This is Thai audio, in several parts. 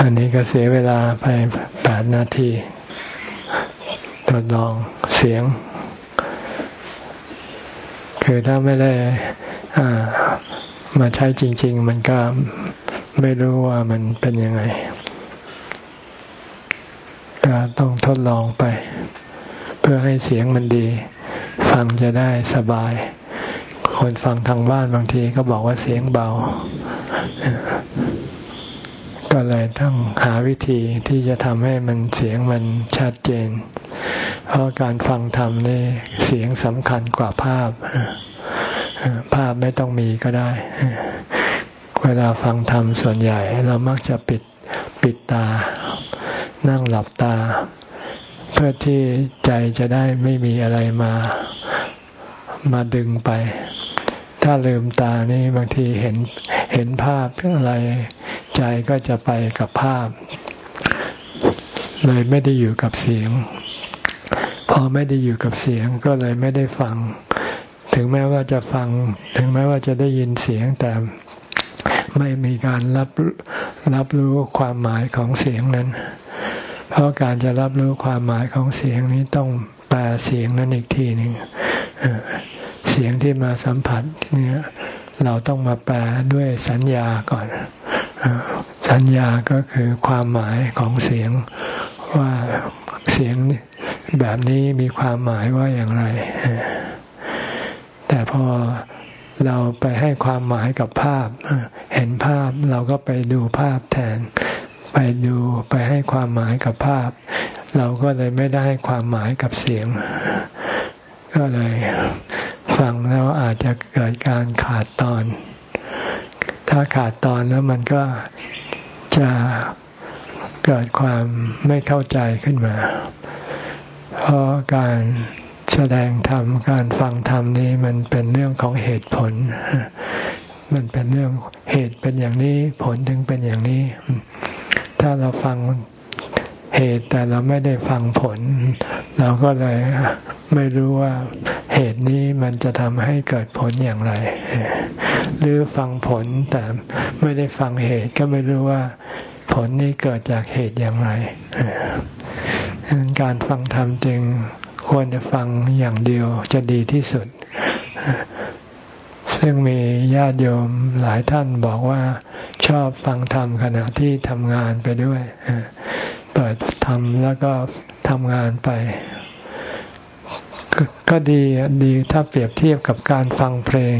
อันนี้ก็เสียเวลาไปแปดนาที ทดลองเสียง คือถ้าไม่ได้มาใช้จริง ๆ มันก็ไม่รู้ว่ามันเป็นยังไง ก็ต้องทดลองไป เพื่อให้เสียงมันดี ฟังจะได้สบาย คนฟังทางบ้านบางทีก็บอกว่าเสียงเบา ก็เลยต้องหาวิธีที่จะทำให้มันเสียงมันชัดเจน เพราะการฟังธรรมนี่เสียงสำคัญกว่าภาพ ภาพไม่ต้องมีก็ได้ เวลาฟังธรรมส่วนใหญ่ เรามักจะปิดปิดตา นั่งหลับตา เพื่อที่ใจจะได้ไม่มีอะไรมามาดึงไป ถ้าลืมตานี่บางทีเห็นเห็นภาพอะไร ใจก็จะไปกับภาพ เลยไม่ได้อยู่กับเสียง พอไม่ได้อยู่กับเสียงก็เลยไม่ได้ฟัง ถึงแม้ว่าจะฟัง ถึงแม้ว่าจะได้ยินเสียงแต่ไม่มีการรับรับรู้ความหมายของเสียงนั้น เพราะการจะรับรู้ความหมายของเสียงนี้ต้องแปลเสียงนั้นอีกทีหนึ่งเสียงที่มาสัมผัสเนี่ยเราต้องมาแปลด้วยสัญญาก่อน สัญญาก็คือความหมายของเสียงว่าเสียงแบบนี้มีความหมายว่าอย่างไร แต่พอเราไปให้ความหมายกับภาพ เห็นภาพเราก็ไปดูภาพแทน ไปดูไปให้ความหมายกับภาพ เราก็เลยไม่ได้ให้ความหมายกับเสียง ก็เลยฟังแล้วอาจจะเกิดการขาดตอน ถ้าขาดตอนแล้วมันก็จะเกิดความไม่เข้าใจขึ้นมา เพราะการแสดงธรรมการฟังธรรมนี้มันเป็นเรื่องของเหตุผล มันเป็นเรื่องเหตุเป็นอย่างนี้ผลถึงเป็นอย่างนี้ ถ้าเราฟัง เหตุแต่เราไม่ได้ฟังผล เราก็เลยไม่รู้ว่าเหตุนี้มันจะทำให้เกิดผลอย่างไร หรือฟังผลแต่ไม่ได้ฟังเหตุก็ไม่รู้ว่าผลนี้เกิดจากเหตุอย่างไรการฟังธรรมจึงควรจะฟังอย่างเดียวจะดีที่สุด ซึ่งมีญาติโยมหลายท่านบอกว่าชอบฟังธรรมขณะที่ทำงานไปด้วย เปิดธรรมแล้วก็ทำงานไป ก็ดีดีถ้าเปรียบเทียบกับการฟังเพลง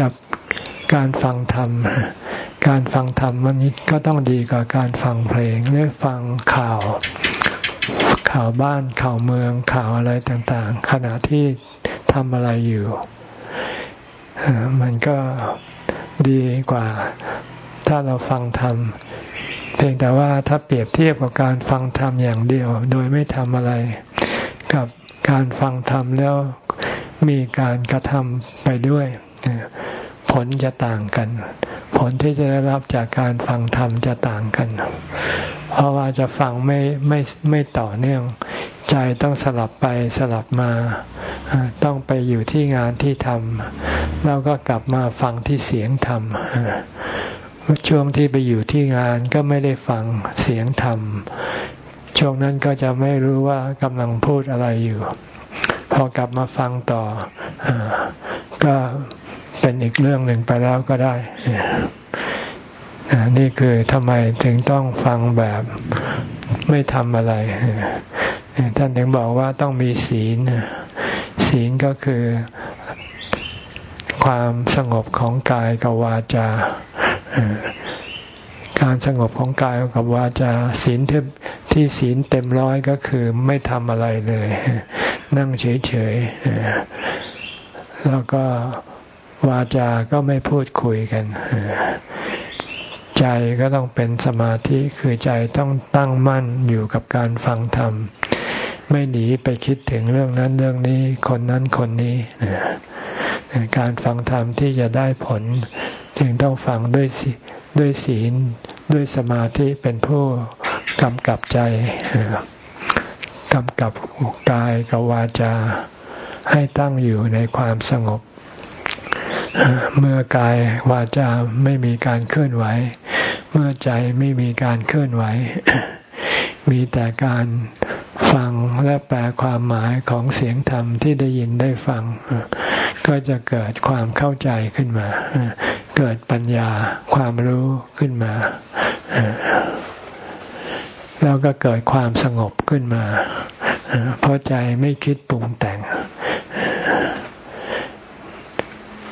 กับการฟังธรรม การฟังธรรมวันนี้ก็ต้องดีกว่าการฟังเพลงหรือฟังข่าว ข่าวบ้านข่าวเมืองข่าวอะไรต่างๆ ขณะที่ทำอะไรอยู่ มันก็ดีกว่าถ้าเราฟังธรรม พียงแต่ว่าถ้าเปรียบเทียบกับการฟังธรรมอย่างเดียว โดยไม่ทำอะไร กับการฟังธรรมแล้วมีการกระทำไปด้วย ผลจะต่างกัน ผลที่จะได้รับจากการฟังธรรมจะต่างกัน เพราะว่าจะฟังไม่ไม่ไม่ต่อเนื่อง ใจต้องสลับไปสลับมา ต้องไปอยู่ที่งานที่ทำแล้วก็กลับมาฟังที่เสียงธรรม ช่วงที่ไปอยู่ที่งานก็ไม่ได้ฟังเสียงธรรม ช่วงนั้นก็จะไม่รู้ว่ากำลังพูดอะไรอยู่ พอกลับมาฟังต่ออก็เป็นอีกเรื่องหนึ่งไปแล้วก็ได้ นี่คือทำไมถึงต้องฟังแบบไม่ทำอะไร ท่านถึงบอกว่าต้องมีศีล ศีลก็คือความสงบของกายกับวาจา การสงบของกายกับวาจาศีลที่ที่ศีลเต็มร้อยก็คือไม่ทำอะไรเลย นั่งเฉยๆแล้วก็วาจาก็ไม่พูดคุยกัน ใจก็ต้องเป็นสมาธิคือใจต้องตั้งมั่นอยู่กับการฟังธรรม ไม่หนีไปคิดถึงเรื่องนั้นเรื่องนี้คนนั้นคนนี้ การฟังธรรมที่จะได้ผล จึงต้องฟังด้วยด้วยศีลด้วยสมาธิเป็นผู้กำกับใจกำกับกายกับวาจา ให้ตั้งอยู่ในความสงบ เมื่อกายวาจาไม่มีการเคลื่อนไหว เมื่อใจไม่มีการเคลื่อนไหว มีแต่การฟังและแปลความหมายของเสียงธรรมที่ได้ยินได้ฟัง ก็จะเกิดความเข้าใจขึ้นมา เกิดปัญญาความรู้ขึ้นมา แล้วก็เกิดความสงบขึ้นมา เพราะใจไม่คิดปรุงแต่ง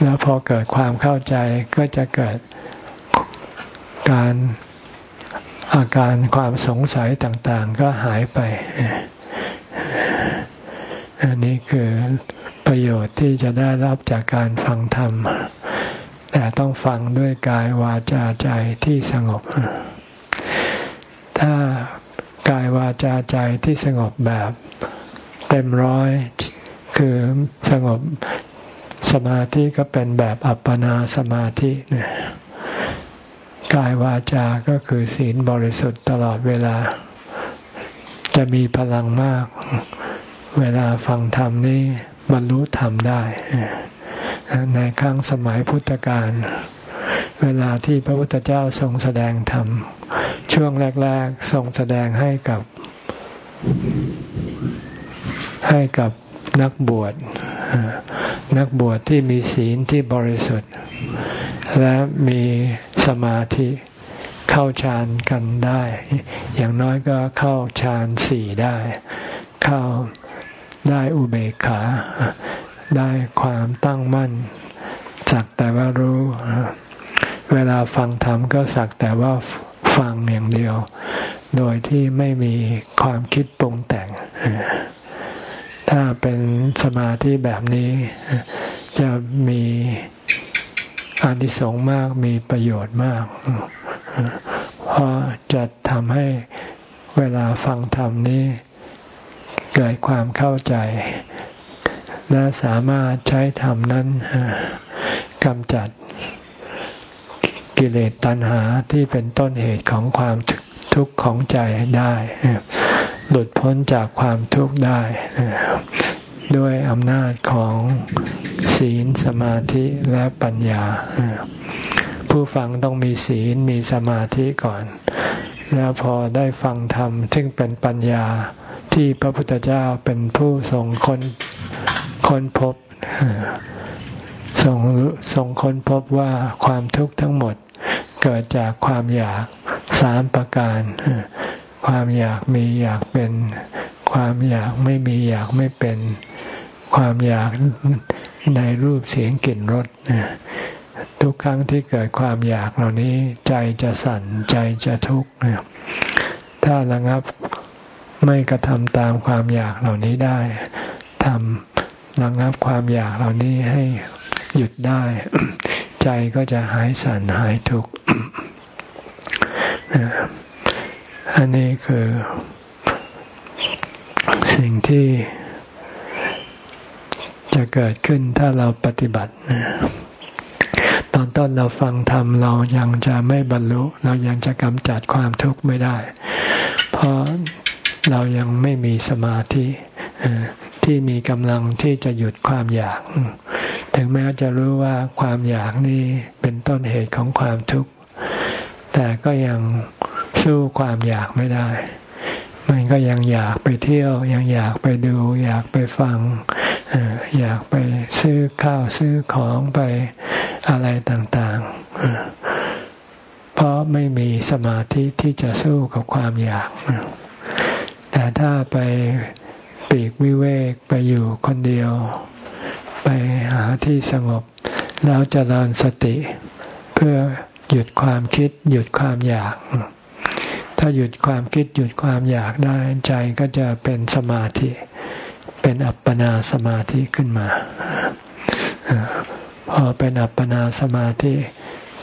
แล้วพอเกิดความเข้าใจก็จะเกิดการ อาการความสงสัยต่างๆ ก็หายไปอันนี้คือประโยชน์ที่จะได้รับจากการฟังธรรม แต่ต้องฟังด้วยกายวาจาใจที่สงบ ถ้ากายวาจาใจที่สงบแบบเต็มร้อยคือสงบสมาธิก็เป็นแบบอัปปนาสมาธิเนี่ย กายวาจาก็คือศีลบริสุทธิ์ตลอดเวลา จะมีพลังมาก เวลาฟังธรรมนี่บรรลุธรรมได้ ในครั้งสมัยพุทธกาลเวลาที่พระพุทธเจ้าทรงแสดงธรรม ช่วงแรก ๆ ทรงแสดงให้กับให้กับนักบวช นักบวชที่มีศีลที่บริสุทธิ์ และมีสมาธิเข้าฌานกันได้ อย่างน้อยก็เข้าฌานสี่ได้ เข้าได้อุเบกขา ได้ความตั้งมั่นสักแต่ว่ารู้ เวลาฟังธรรมก็สักแต่ว่าฟังอย่างเดียว โดยที่ไม่มีความคิดปรุงแต่ง ถ้าเป็นสมาธิแบบนี้ จะมีอานิสงส์มากมีประโยชน์มาก เพราะจะทำให้เวลาฟังธรรมนี้ เกิดความเข้าใจ และสามารถใช้ธรรมนั้นกำจัดกิเลสตัณหาที่เป็นต้นเหตุของความทุกข์ของใจได้ หลุดพ้นจากความทุกข์ได้ ด้วยอำนาจของศีลสมาธิและปัญญา ผู้ฟังต้องมีศีลมีสมาธิก่อน แล้วพอได้ฟังธรรมซึ่งเป็นปัญญาที่พระพุทธเจ้าเป็นผู้ทรงคนคนพบทรงทรงค้นพบว่าความทุกข์ทั้งหมดเกิดจากความอยากสามประการ ความอยากมีอยากเป็น ความอยากไม่มีอยากไม่เป็น ความอยากในรูปเสียงกลิ่นรสทุกครั้งที่เกิดความอยากเหล่านี้ใจจะสั่นใจจะทุกข์ถ้าระงับไม่กระทำตามความอยากเหล่านี้ได้ทำระงับความอยากเหล่านี้ให้หยุดได้ ใจก็จะหายสั่นหายทุกข์ อันนี้คือสิ่งที่จะเกิดขึ้นถ้าเราปฏิบัติ ตอนต้นเราฟังธรรมเรายังจะไม่บรรลุ เรายังจะกำจัดความทุกข์ไม่ได้ เพราะเรายังไม่มีสมาธิที่มีกำลังที่จะหยุดความอยาก ถึงแม้จะรู้ว่าความอยากนี่เป็นต้นเหตุของความทุกข์ แต่ก็ยังสู้ความอยากไม่ได้ มันก็ยังอยากไปเที่ยว ยังอยากไปดู อยากไปฟัง อยากไปซื้อข้าวซื้อของไปอะไรต่างๆ เพราะไม่มีสมาธิที่จะสู้กับความอยาก แต่ถ้าไปปีกวิเวกไปอยู่คนเดียว ไปหาที่สงบ แล้วจเจริญสติเพื่อ หยุดความคิด หยุดความอยาก ถ้าหยุดความคิดหยุดความอยากได้ใจก็จะเป็นสมาธิ เป็นอัปปนาสมาธิขึ้นมาพอเป็นอัปปนาสมาธิ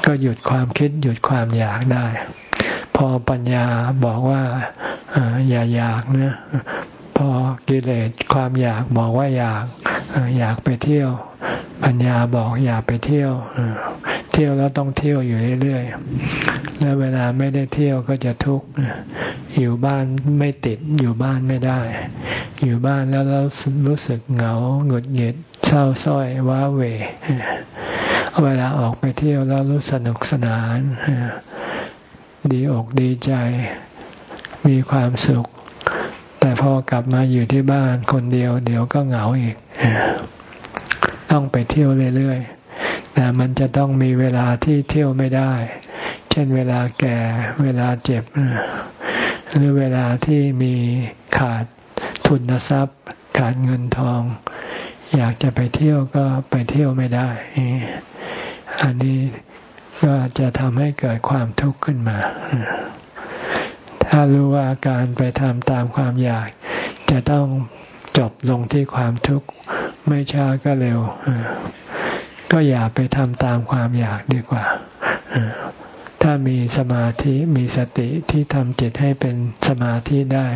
ก็หยุดความคิดหยุดความอยากได้ พอปัญญาบอกว่าอย่าอยากนะ พอกิเลสความอยากบอกว่าอยากอยากไปเที่ยว ปัญญาบอกอยากไปเที่ยวเที่ยวแล้วต้องเที่ยวอยู่เรื่อยๆแล้วเวลาไม่ได้เที่ยวก็จะทุกข์อยู่บ้านไม่ติดอยู่บ้านไม่ได้ อยู่บ้านแล้วเรารู้สึกเหงาหงุดหงิดเศร้าส้อยว้าเหวเวลาออกไปเที่ยวแล้วรู้สนุกสนานดีอกดีใจ มีความสุข แต่พอกลับมาอยู่ที่บ้านคนเดียว เดี๋ยวก็เหงาอีก ต้องไปเที่ยวเรื่อยๆ แต่มันจะต้องมีเวลาที่เที่ยวไม่ได้ เช่นเวลาแก่ เวลาเจ็บ หรือเวลาที่มีขาดทุนทรัพย์ ขาดเงินทอง อยากจะไปเที่ยวก็ไปเที่ยวไม่ได้ อันนี้ก็จะทำให้เกิดความทุกข์ขึ้นมา ถ้ารู้ว่าการไปทำตามความอยาก จะต้องจบลงที่ความทุกข์ไม่ช้าก็เร็ว ก็อย่าไปทำตามความอยากดีกว่า ถ้ามีสมาธิมีสติที่ทำจิตให้เป็นสมาธิได้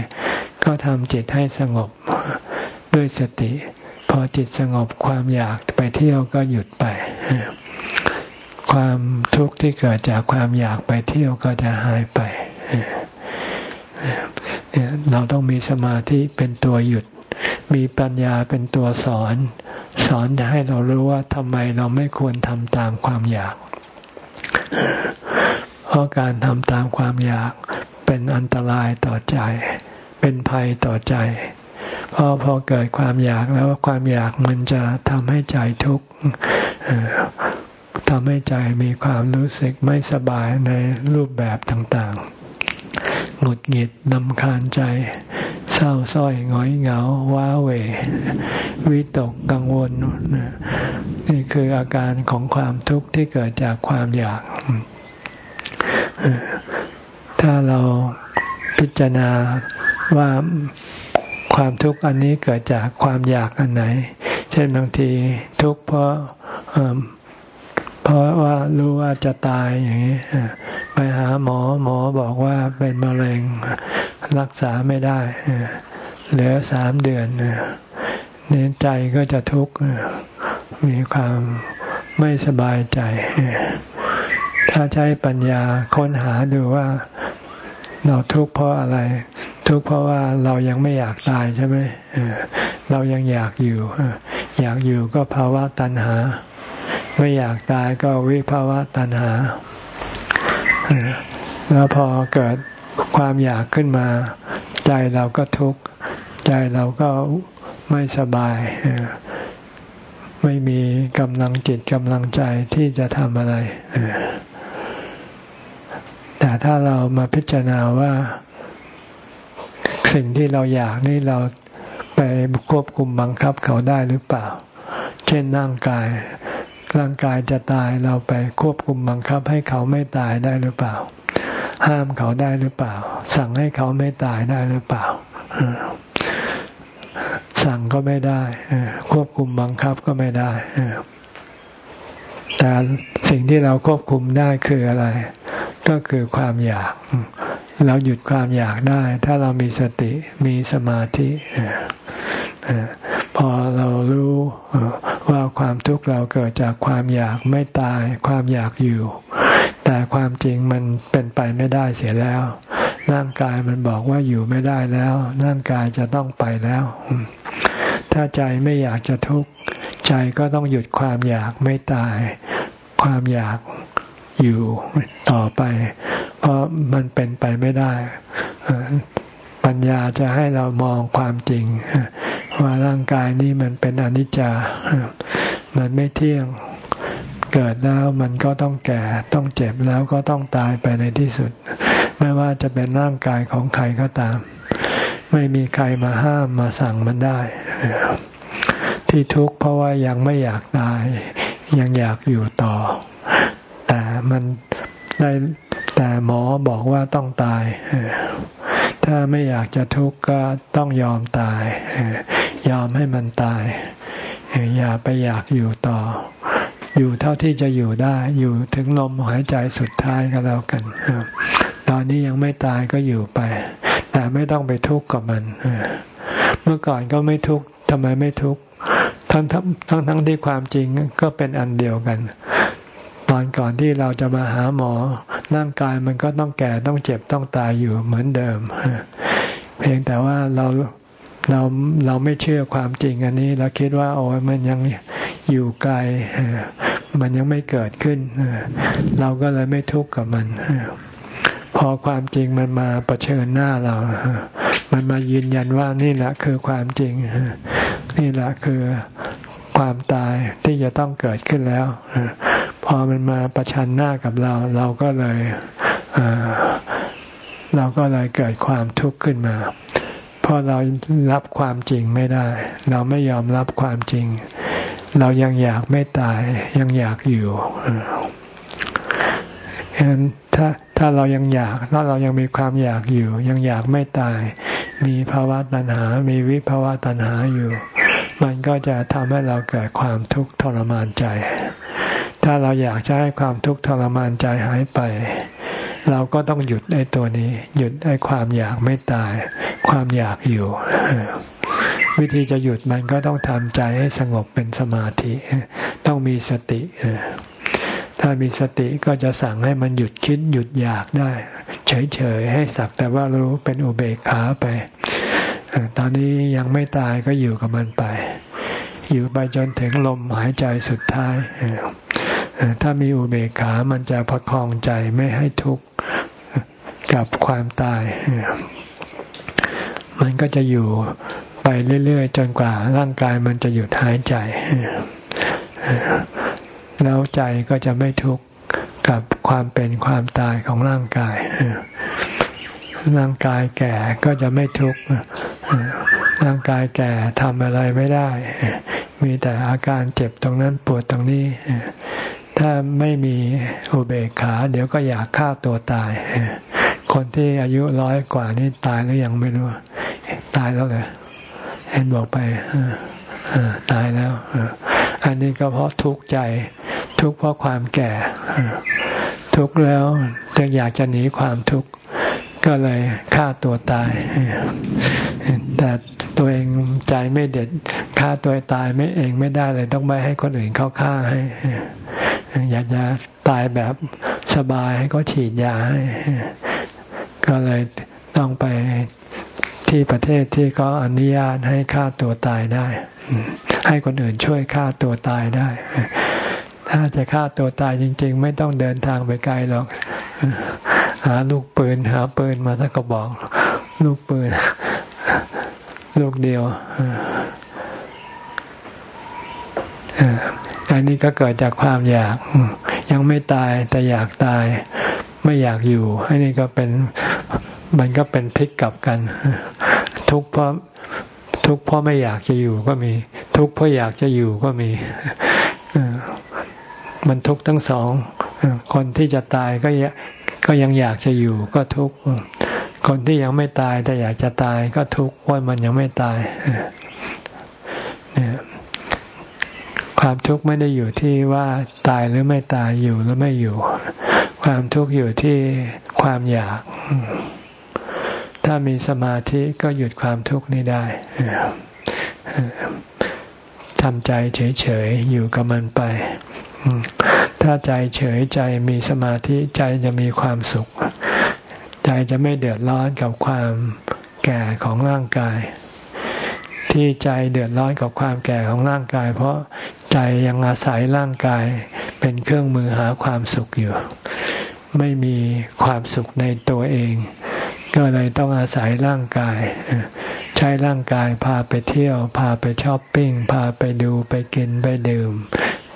ก็ทำจิตให้สงบด้วยสติ พอจิตสงบความอยากไปเที่ยวก็หยุดไป ความทุกข์ที่เกิดจากความอยากไปเที่ยวก็จะหายไป เนี่ยเราต้องมีสมาธิเป็นตัวหยุด มีปัญญาเป็นตัวสอน สอนจะให้เรารู้ว่าทำไมเราไม่ควรทำตามความอยาก เพราะการทำตามความอยากเป็นอันตรายต่อใจ เป็นภัยต่อใจเพราะพอเกิดความอยากแล้วความอยากมันจะทำให้ใจทุกข์ทำให้ใจมีความรู้สึกไม่สบายในรูปแบบต่างๆ หงุดหงิดนำคาญใจ เศร้าส้อยง้อยเหงา ว้าเหววิตกกังวล นี่คืออาการของความทุกข์ที่เกิดจากความอยาก ถ้าเราพิจารณาว่าความทุกข์อันนี้เกิดจากความอยากอันไหน เช่นบางทีทุกข์เพราะเพราะว่ารู้ว่าจะตายอย่างนี้ หาหมอหมอบอกว่าเป็นมะเร็งรักษาไม่ได้เหลือสามเดือนเน้นใจก็จะทุกข์มีความไม่สบายใจ ถ้าใช้ปัญญาค้นหาดูว่าเราทุกข์เพราะอะไร ทุกข์เพราะว่าเรายังไม่อยากตายใช่ไหมเรายังอยากอยู่ อยากอยู่ก็ภาวะตัณหา ไม่อยากตายก็วิภาวะตัณหา แล้วพอเกิดความอยากขึ้นมา ใจเราก็ทุกข์ใจเราก็ไม่สบาย ไม่มีกำลังจิตกำลังใจที่จะทำอะไร แต่ถ้าเรามาพิจารณาว่าสิ่งที่เราอยากนี่เราไปควบคุมบังคับเขาได้หรือเปล่า เช่นร่างกาย ร่างกายจะตายเราไปควบคุมบังคับให้เขาไม่ตายได้หรือเปล่า ห้ามเขาได้หรือเปล่า สั่งให้เขาไม่ตายได้หรือเปล่า สั่งก็ไม่ได้ควบคุมบังคับก็ไม่ได้แต่สิ่งที่เราควบคุมได้คืออะไร ก็คือความอยาก เราหยุดความอยากได้ ถ้าเรามีสติมีสมาธิพอเรารู้ว่าความทุกข์เราเกิดจากความอยากไม่ตาย ความอยากอยู่ แต่ความจริงมันเป็นไปไม่ได้เสียแล้ว ร่างกายมันบอกว่าอยู่ไม่ได้แล้ว ร่างกายจะต้องไปแล้ว ถ้าใจไม่อยากจะทุกข์ใจก็ต้องหยุดความอยากไม่ตาย ความอยาก อยู่ต่อไป เพราะมันเป็นไปไม่ได้ ปัญญาจะให้เรามองความจริง ว่าร่างกายนี้มันเป็นอนิจจา มันไม่เที่ยงเกิดแล้วมันก็ต้องแก่ต้องเจ็บแล้วก็ต้องตายไปในที่สุด ไม่ว่าจะเป็นร่างกายของใครก็ตาม ไม่มีใครมาห้ามมาสั่งมันได้ ที่ทุกข์เพราะว่ายังไม่อยากตาย ยังอยากอยู่ต่อ แต่มันได้แต่หมอบอกว่าต้องตาย ถ้าไม่อยากจะทุกข์ก็ต้องยอมตาย ยอมให้มันตาย อย่าไปอยากอยู่ต่อ อยู่เท่าที่จะอยู่ได้ อยู่ถึงลมหายใจสุดท้ายก็แล้วกัน ตอนนี้ยังไม่ตายก็อยู่ไป แต่ไม่ต้องไปทุกข์กับมัน เมื่อก่อนก็ไม่ทุกข์ทำไมไม่ทุกข์ทั้งทั้งทั้งที่ความจริงก็เป็นอันเดียวกัน ตอนก่อนที่เราจะมาหาหมอ ร่างกายมันก็ต้องแก่ต้องเจ็บต้องตายอยู่เหมือนเดิม เพียงแต่ว่าเราเราเราไม่เชื่อความจริงอันนี้ เราคิดว่า โอ้ยมันยังอยู่ไกลมันยังไม่เกิดขึ้น เราก็เลยไม่ทุกข์กับมัน พอความจริงมันมาประชิญหน้าเรา มันมายืนยันว่านี่แหละคือความจริง นี่แหละคือความตายที่จะต้องเกิดขึ้นแล้ว พอมันมาประชันหน้ากับเรา เราก็เลยเราก็เลยเกิดความทุกข์ขึ้นมา เพราะเรารับความจริงไม่ได้ เราไม่ยอมรับความจริง เรายังอยากไม่ตายยังอยากอยู่ฉะนั้นถ้าถ้าเรายังอยากถ้าเรายังมีความอยากอยู่ ยังอยากไม่ตาย มีภาวะตัณหา มีวิภาวะตัณหาอยู่ มันก็จะทำให้เราเกิดความทุกข์ทรมานใจ ถ้าเราอยากจะให้ความทุกข์ทรมานใจหายไป เราก็ต้องหยุดไอ้ตัวนี้ หยุดไอ้ความอยากไม่ตาย ความอยากอยู่ วิธีจะหยุดมันก็ต้องทำใจให้สงบเป็นสมาธิ ต้องมีสติถ้ามีสติก็จะสั่งให้มันหยุดคิดหยุดอยากได้ เฉยๆให้สักแต่ว่ารู้เป็นอุเบกขาไป ตอนนี้ยังไม่ตายก็อยู่กับมันไป อยู่ไปจนถึงลมหายใจสุดท้าย ถ้ามีอุเบกขา มันจะประคองใจไม่ให้ทุกข์กับความตาย มันก็จะอยู่ไปเรื่อย ๆ จนกว่าร่างกายมันจะหยุดหายใจ แล้วใจก็จะไม่ทุกข์กับความเป็นความตายของร่างกาย ร่างกายแก่ก็จะไม่ทุกข์ ร่างกายแก่ทำอะไรไม่ได้ มีแต่อาการเจ็บตรงนั้นปวดตรงนี้ ถ้าไม่มีอุเบกขา เดี๋ยวก็อยากฆ่าตัวตาย คนที่อายุร้อยกว่านี่ตายหรือยังไม่รู้ ตายแล้วเลยเห็นบอกไปตายแล้วอันนี้ก็เพราะทุกข์ใจ ทุกข์เพราะความแก่ ทุกข์แล้วจึงอยากจะหนีความทุกข์ก็เลยฆ่าตัวตาย แต่ตัวเองใจไม่เด็ดฆ่าตัวตายไม่เองไม่ได้เลย ต้องไปให้คนอื่นเขาฆ่าให้ อยากจะตายแบบสบายให้เขาฉีดยาให้ก็เลยต้องไปที่ประเทศที่เขาอนุญาตให้ฆ่าตัวตายได้ ให้คนอื่นช่วยฆ่าตัวตายได้ ถ้าจะฆ่าตัวตายจริง ๆ ไม่ต้องเดินทางไปไกลหรอก หาลูกปืน หาปืนมาถ้าก็บอก ลูกปืน ลูกเดียวอันนี้ก็เกิดจากความอยาก ยังไม่ตายแต่อยากตาย ไม่อยากอยู่อันนี้ก็เป็นมันก็เป็นพลิกกลับกัน ทุกเพราะทุกเพราะไม่อยากจะอยู่ก็มี ทุกเพราะอยากจะอยู่ก็มี มันทุกข์ทั้งสองคนที่จะตายก็ก็ยังอยากจะอยู่ก็ทุกข์คนที่ยังไม่ตายแต่อยากจะตายก็ทุกข์ว่ามันยังไม่ตายเนี่ยความทุกข์ไม่ได้อยู่ที่ว่าตายหรือไม่ตายอยู่หรือไม่อยู่ ความทุกข์อยู่ที่ความอยาก ถ้ามีสมาธิก็หยุดความทุกข์นี้ได้ทำใจเฉยๆอยู่กับมันไป ถ้าใจเฉยใจมีสมาธิใจจะมีความสุข ใจจะไม่เดือดร้อนกับความแก่ของร่างกาย ที่ใจเดือดร้อนกับความแก่ของร่างกาย เพราะใจยังอาศัยร่างกายเป็นเครื่องมือหาความสุขอยู่ ไม่มีความสุขในตัวเอง ก็เลยต้องอาศัยร่างกาย ใช้ร่างกายพาไปเที่ยว พาไปช้อปปิ้ง พาไปดูไปกินไปดื่ม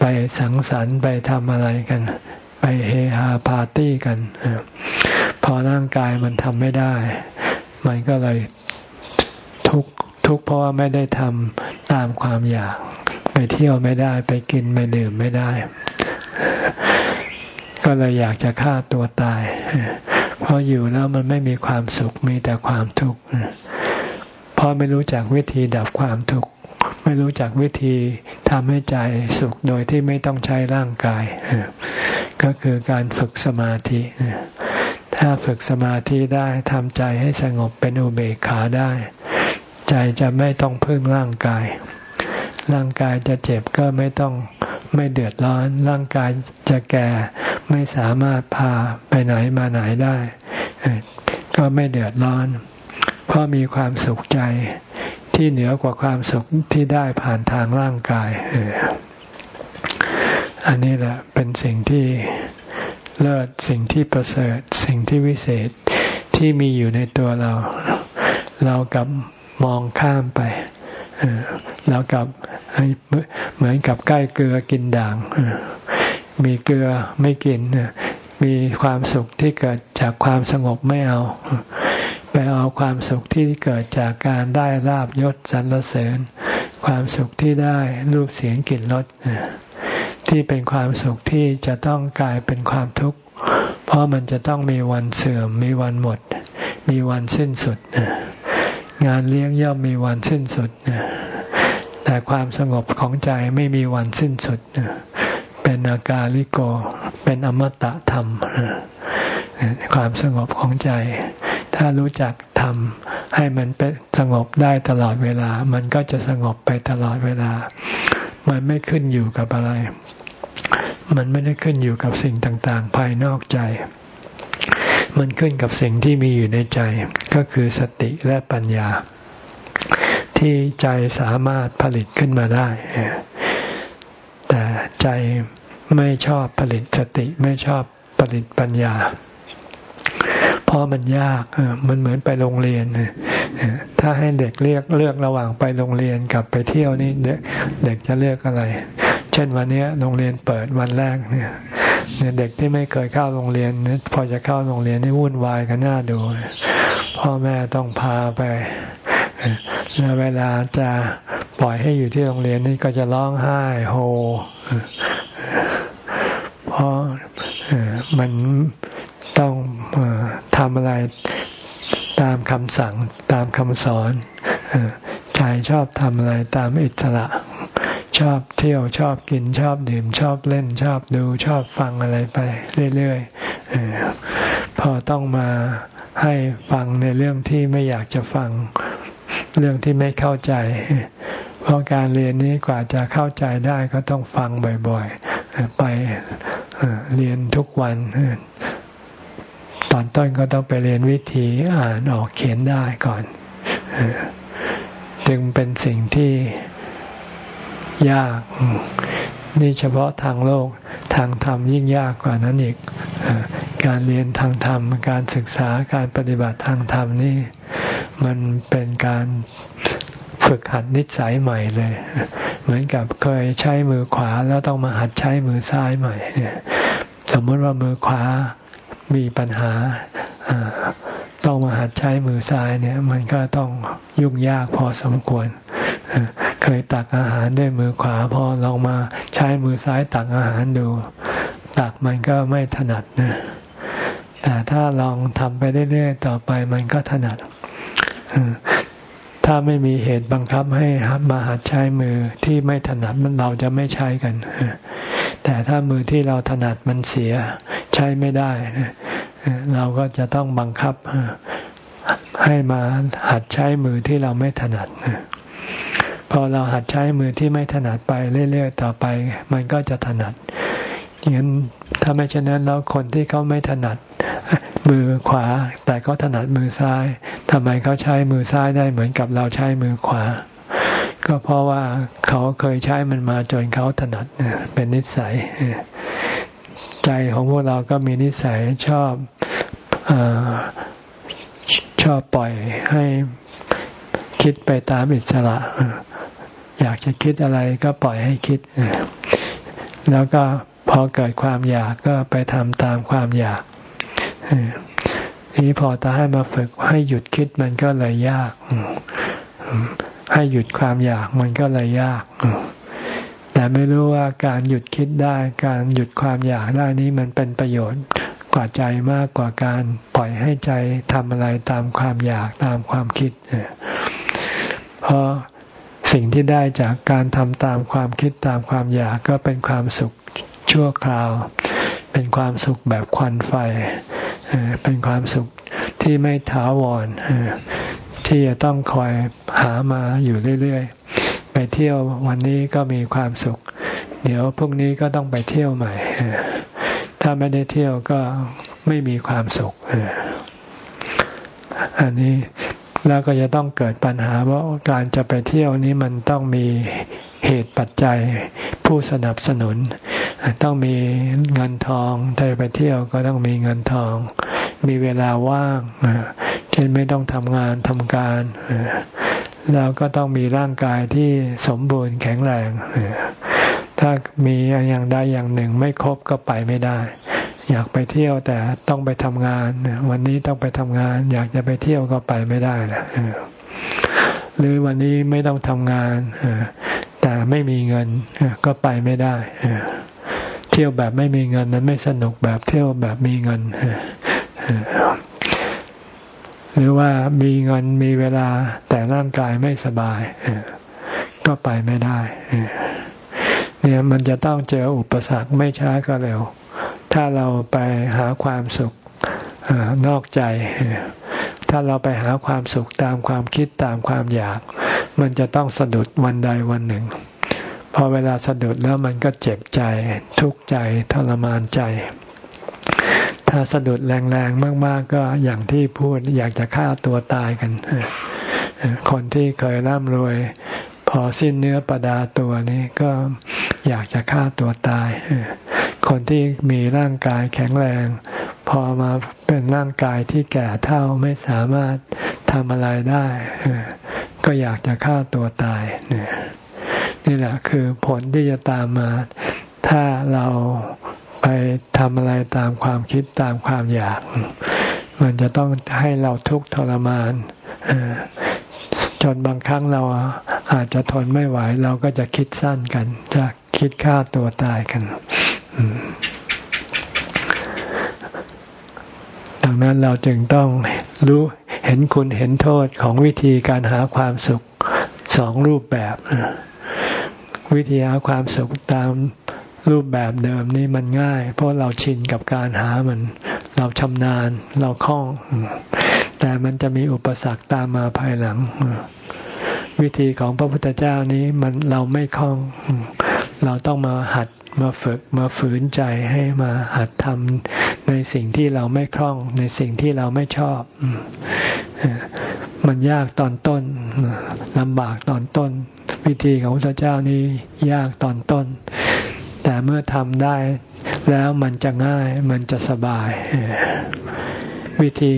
ไปสังสรรค์ไปทำอะไรกัน ไปเฮฮาปาร์ตี้กัน พอร่างกายมันทำไม่ได้ มันก็เลยทุกทุกเพราะว่าไม่ได้ทำตามความอยาก ไปเที่ยวไม่ได้ไปกินไม่ดื่มไม่ได้ ก็เลยอยากจะฆ่าตัวตาย เพราะอยู่แล้วมันไม่มีความสุขมีแต่ความทุกข์เพราะไม่รู้จักวิธีดับความทุกข์ ไม่รู้จักวิธีทำให้ใจสุขโดยที่ไม่ต้องใช้ร่างกาย ก็คือการฝึกสมาธิ ถ้าฝึกสมาธิได้ทำใจให้สงบเป็นอุเบกขาได้ ใจจะไม่ต้องพึ่งร่างกาย ร่างกายจะเจ็บก็ไม่ต้องไม่เดือดร้อน ร่างกายจะแก่ไม่สามารถพาไปไหนมาไหนได้ ก็ไม่เดือดร้อน เพราะมีความสุขใจ ที่เหนือกว่าความสุขที่ได้ผ่านทางร่างกาย อันนี้แหละเป็นสิ่งที่เลิศสิ่งที่ประเสริฐ สิ่งที่วิเศษที่มีอยู่ในตัวเรา เรากับมองข้ามไปเรากับเหมือนกับใกล้เกลือกินด่าง มีเกลือไม่กินมีความสุขที่เกิดจากความสงบไม่เอา ไปเอาความสุขที่เกิดจากการได้ลาบยศสรรเสริญ ความสุขที่ได้รูปเสียงกลิ่นรสที่เป็นความสุขที่จะต้องกลายเป็นความทุกข์ เพราะมันจะต้องมีวันเสื่อม มีวันหมด มีวันสิ้นสุด งานเลี้ยงย่อมมีวันสิ้นสุด แต่ความสงบของใจไม่มีวันสิ้นสุด เป็นอากาลิโก เป็นอมตะธรรม ความสงบของใจ ถ้ารู้จักทำให้มันเป็นสงบได้ตลอดเวลา มันก็จะสงบไปตลอดเวลา มันไม่ขึ้นอยู่กับอะไร มันไม่ได้ขึ้นอยู่กับสิ่งต่างๆ ภายนอกใจ มันขึ้นกับสิ่งที่มีอยู่ในใจ ก็คือสติและปัญญา ที่ใจสามารถผลิตขึ้นมาได้ แต่ใจไม่ชอบผลิตสติไม่ชอบผลิตปัญญา ราะมันยากมันเหมือนไปโรงเรียนถ้าให้เด็กเลือกเลือกระหว่างไปโรงเรียนกับไปเที่ยวนี่เด็กเด็กจะเลือกอะไร เช่นวันนี้โรงเรียนเปิดวันแรกเนี่ยเด็กที่ไม่เคยเข้าโรงเรียน พอจะเข้าโรงเรียนนี่วุ่นวายกันหน้าดู พ่อแม่ต้องพาไปแล้วเวลาจะปล่อยให้อยู่ที่โรงเรียนนี่ก็จะร้องไห้โฮเพราะมัน ทำอะไรตามคำสั่งตามคำสอนใจชอบทำอะไรตามอิสระ ชอบเที่ยวชอบกินชอบดื่มชอบเล่นชอบดูชอบฟังอะไรไปเรื่อยๆพอต้องมาให้ฟังในเรื่องที่ไม่อยากจะฟังเรื่องที่ไม่เข้าใจ เพราะการเรียนนี้กว่าจะเข้าใจได้ก็ต้องฟังบ่อยๆ ไปเรียนทุกวัน ตอนต้นก็ต้องไปเรียนวิธีอ่านออกเขียนได้ก่อน จึงเป็นสิ่งที่ยาก นี่เฉพาะทางโลกทางธรรมยิ่งยากกว่านั้นอีกการเรียนทางธรรม การศึกษาการปฏิบัติทางธรรมนี่ มันเป็นการฝึกหัดนิสัยใหม่เลย เหมือนกับเคยใช้มือขวาแล้วต้องมาหัดใช้มือซ้ายใหม่สมมติว่ามือขวา มีปัญหาต้องมาหัดใช้มือซ้ายเนี่ย มันก็ต้องยุ่งยากพอสมควร เคยตักอาหารด้วยมือขวา พอลองมาใช้มือซ้ายตักอาหารดู ตักมันก็ไม่ถนัดนะแต่ถ้าลองทำไปเรื่อยๆต่อไปมันก็ถนัด ถ้าไม่มีเหตุบังคับให้มาหัดใช้มือที่ไม่ถนัดมันเราจะไม่ใช้กัน แต่ถ้ามือที่เราถนัดมันเสียใช้ไม่ได้ เราก็จะต้องบังคับให้มาหัดใช้มือที่เราไม่ถนัดพอเราหัดใช้มือที่ไม่ถนัดไปเรื่อยๆต่อไป มันก็จะถนัดอย่างนั้นถ้าไม่เช่นนั้นแล้วคนที่เขาไม่ถนัด มือขวา แต่เขาถนัดมือซ้ายทำไมเขาใช้มือซ้ายได้เหมือนกับเราใช้มือขวา ก็เพราะว่าเขาเคยใช้มันมาจนเขาถนัดเป็นนิสัย ใจของพวกเราก็มีนิสัยชอบอชอบปล่อยให้คิดไปตามอิสระ อยากจะคิดอะไรก็ปล่อยให้คิด แล้วก็พอเกิดความอยากก็ไปทำตามความอยาก นี้พอจะให้มาฝึกให้หยุดคิดมันก็เลยยาก ให้หยุดความอยากมันก็เลยยาก แต่ไม่รู้ว่าการหยุดคิดได้ การหยุดความอยากได้นี้มันเป็นประโยชน์กว่าใจมากกว่าการปล่อยให้ใจทำอะไรตามความอยากตามความคิดเพราะสิ่งที่ได้จากการทำตามความคิดตามความอยากก็เป็นความสุขชั่วคราว เป็นความสุขแบบควันไฟ เป็นความสุขที่ไม่ถาวรที่จะต้องคอยหามาอยู่เรื่อยๆ ไปเที่ยววันนี้ก็มีความสุข เดี๋ยวพรุ่งนี้ก็ต้องไปเที่ยวใหม่ ถ้าไม่ได้เที่ยวก็ไม่มีความสุข อันนี้แล้วก็จะต้องเกิดปัญหาว่าการจะไปเที่ยวนี้มันต้องมี เหตุปัจจัยผู้สนับสนุน ต้องมีเงินทองถ้าไปเที่ยวก็ต้องมีเงินทอง มีเวลาว่างเช่นไม่ต้องทำงานทำการแล้วก็ต้องมีร่างกายที่สมบูรณ์แข็งแรงถ้ามีอย่างใดอย่างหนึ่งไม่ครบก็ไปไม่ได้ อยากไปเที่ยวแต่ต้องไปทำงานวันนี้ต้องไปทำงาน อยากจะไปเที่ยวก็ไปไม่ได้นะหรือวันนี้ไม่ต้องทำงาน แต่ไม่มีเงินก็ไปไม่ได้เที่ยวแบบไม่มีเงินนั้นไม่สนุกแบบเที่ยวแบบมีเงินหรือว่ามีเงินมีเวลาแต่ร่างกายไม่สบายก็ไปไม่ได้เนี่ยมันจะต้องเจออุปสรรคไม่ช้าก็เร็ว ถ้าเราไปหาความสุขนอกใจ ถ้าเราไปหาความสุขตามความคิดตามความอยาก มันจะต้องสะดุดวันใดวันหนึ่ง พอเวลาสะดุดแล้วมันก็เจ็บใจ ทุกข์ใจทรมานใจ ถ้าสะดุดแรงๆมาก ๆ ก็อย่างที่พูดอยากจะฆ่าตัวตายกัน คนที่เคยร่ำรวย พอสิ้นเนื้อประดาตัวนี้ก็อยากจะฆ่าตัวตาย คนที่มีร่างกายแข็งแรง พอมาเป็นร่างกายที่แก่เท่าไม่สามารถทำอะไรได้ ก็อยากจะฆ่าตัวตายนี่แหละคือผลที่จะตามมา ถ้าเราไปทำอะไรตามความคิดตามความอยาก มันจะต้องให้เราทุกข์ทรมานจนบางครั้งเราอาจจะทนไม่ไหว เราก็จะคิดสั้นกัน จะคิดฆ่าตัวตายกัน ดังนั้นเราจึงต้องรู้เห็นคุณเห็นโทษของวิธีการหาความสุขสองรูปแบบ วิธีหาความสุขตามรูปแบบเดิมนี่มันง่าย เพราะเราชินกับการหามัน เราชำนาญเราคล่อง แต่มันจะมีอุปสรรคตามมาภายหลัง วิธีของพระพุทธเจ้านี้มันเราไม่คล่อง เราต้องมาหัดมาฝึกมาฝืนใจให้มาหัดทำในสิ่งที่เราไม่คล่อง ในสิ่งที่เราไม่ชอบ มันยากตอนต้นลำบากตอนต้น วิธีของพระเจ้านี้ยากตอนต้น แต่เมื่อทำได้แล้วมันจะง่ายมันจะสบาย วิธี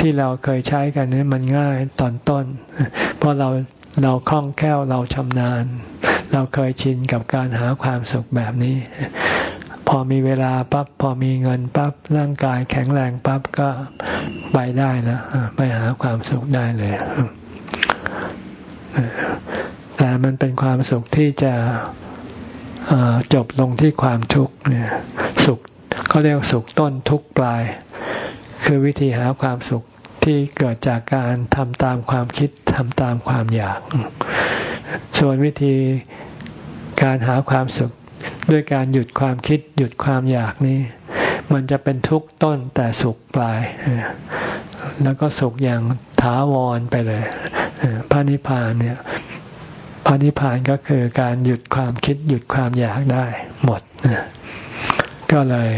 ที่เราเคยใช้กันนี้มันง่ายตอนต้น เพราะเรา เราคล่องแคล่วเราชำนาญ เราเคยชินกับการหาความสุขแบบนี้ พอมีเวลาปั๊บพอมีเงินปั๊บร่างกายแข็งแรงปั๊บก็ไปได้แล้วไปหาความสุขได้เลยแต่มันเป็นความสุขที่จะจบลงที่ความทุกข์เนี่ยสุขเขาเรียกสุขต้นทุกปลาย คือวิธีหาความสุข ที่เกิดจากการทำตามความคิดทำตามความอยาก ส่วนวิธีการหาความสุขด้วยการหยุดความคิดหยุดความอยากนี้ มันจะเป็นทุกข์ต้นแต่สุขปลาย แล้วก็สุขอย่างถาวรไปเลย พระนิพพานเนี่ยพระนิพพานก็คือการหยุดความคิดหยุดความอยากได้หมด ก็เลย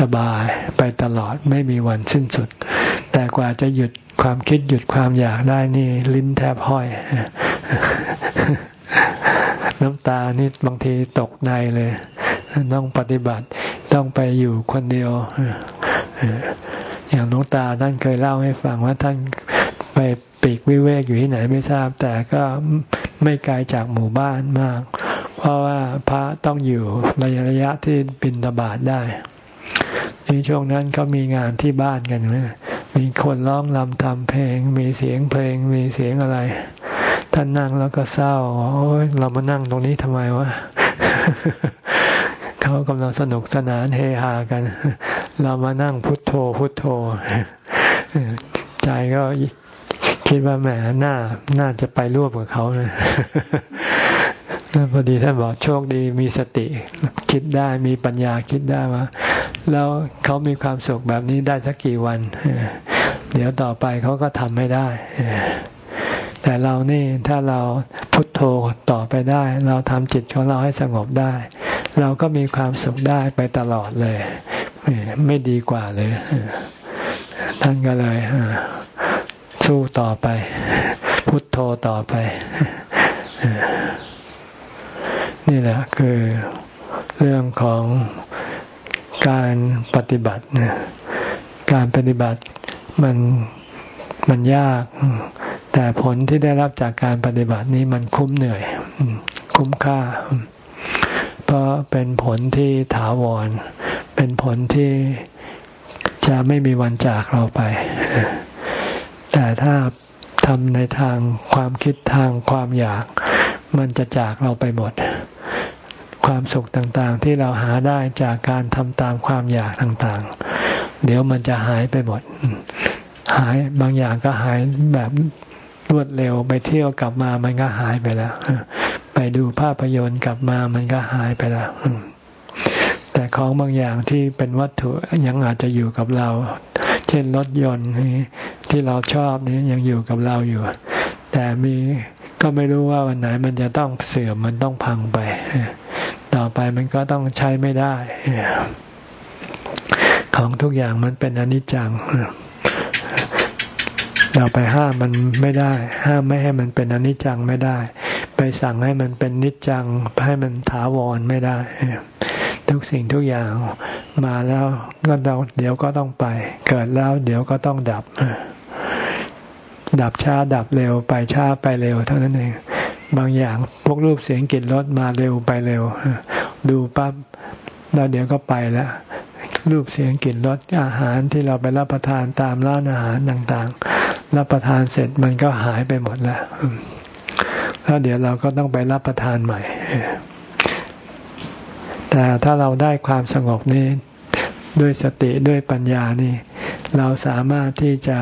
สบายไปตลอดไม่มีวันสิ้นสุด แต่กว่าจะหยุดความคิดหยุดความอยากได้นี่ ลิ้นแทบห้อย น้ำตานี่บางทีตกในเลย ต้องปฏิบัติต้องไปอยู่คนเดียว อย่างน้องตาท่านเคยเล่าให้ฟังว่าท่านไปปีกวิเวกอยู่ที่ไหนไม่ทราบ แต่ก็ไม่ไกลจากหมู่บ้านมาก เพราะว่าพระต้องอยู่ในระยะที่บินตบาทได้ ในช่วงนั้นเขามีงานที่บ้านกันไหมมีคนร้องรำทำเพลง มีเสียงเพลง มีเสียงอะไร ท่านนั่งแล้วก็เศร้าโอ้ยเรามานั่งตรงนี้ทำไมวะเขากำลังสนุกสนานเฮฮากัน เรามานั่งพุทโธพุทโธใจก็คิดว่าแหมน่า น่าจะไปร่วมกับเขาเลยพอดีท่านบอกโชคดีมีสติ คิดได้มีปัญญาคิดได้ว่า แล้วเขามีความสุขแบบนี้ได้สักกี่วัน เดี๋ยวต่อไปเขาก็ทำไม่ได้ แต่เรานี่ถ้าเราพุทโธต่อไปได้ เราทำจิตของเราให้สงบได้ เราก็มีความสุขได้ไปตลอดเลย ไม่ดีกว่าเลย ท่านก็เลยสู้ต่อไป พุทโธต่อไป นี่แหละคือเรื่องของ การปฏิบัติเนี่ยการปฏิบัติมันมันยาก แต่ผลที่ได้รับจากการปฏิบัตินี้มันคุ้มเหนื่อย คุ้มค่า เพราะเป็นผลที่ถาวร เป็นผลที่จะไม่มีวันจากเราไป แต่ถ้าทำในทางความคิดทางความอยาก มันจะจากเราไปหมด ความสุขต่างๆ ที่เราหาได้จากการทำตามความอยากต่างๆ เดี๋ยวมันจะหายไปหมด หายบางอย่างก็หายแบบรวดเร็วไปเที่ยวกลับมามันก็หายไปแล้ว ไปดูภาพยนตร์กลับมามันก็หายไปแล้วแต่ของบางอย่างที่เป็นวัตถุยังอาจจะอยู่กับเรา เช่นรถยนต์ที่เราชอบนี้ยังอยู่กับเราอยู่ แต่มีก็ไม่รู้ว่าวันไหนมันจะต้องเสื่อมมันต้องพังไป ต่อไปมันก็ต้องใช้ไม่ได้ ของทุกอย่างมันเป็นอนิจจังเราไปห้ามมันไม่ได้ ห้ามไม่ให้มันเป็นอนิจจังไม่ได้ ไปสั่งให้มันเป็นนิจจังให้มันถาวรไม่ได้ ทุกสิ่งทุกอย่างมาแล้วก็เดี๋ยวก็ต้องไป เกิดแล้วเดี๋ยวก็ต้องดับ ดับช้าดับเร็วไปช้าไปเร็วเท่านั้นเอง บางอย่างพวกรูปเสียงกลิ่นรสมาเร็วไปเร็ว ดูปั๊บแล้วเดี๋ยวก็ไปแล้วรูปเสียงกลิ่นรสอาหารที่เราไปรับประทานตามร้านอาหารต่างๆ รับประทานเสร็จมันก็หายไปหมดแล้วแล้วเดี๋ยวเราก็ต้องไปรับประทานใหม่ แต่ถ้าเราได้ความสงบนี้ด้วยสติด้วยปัญญานี่ เราสามารถที่จะ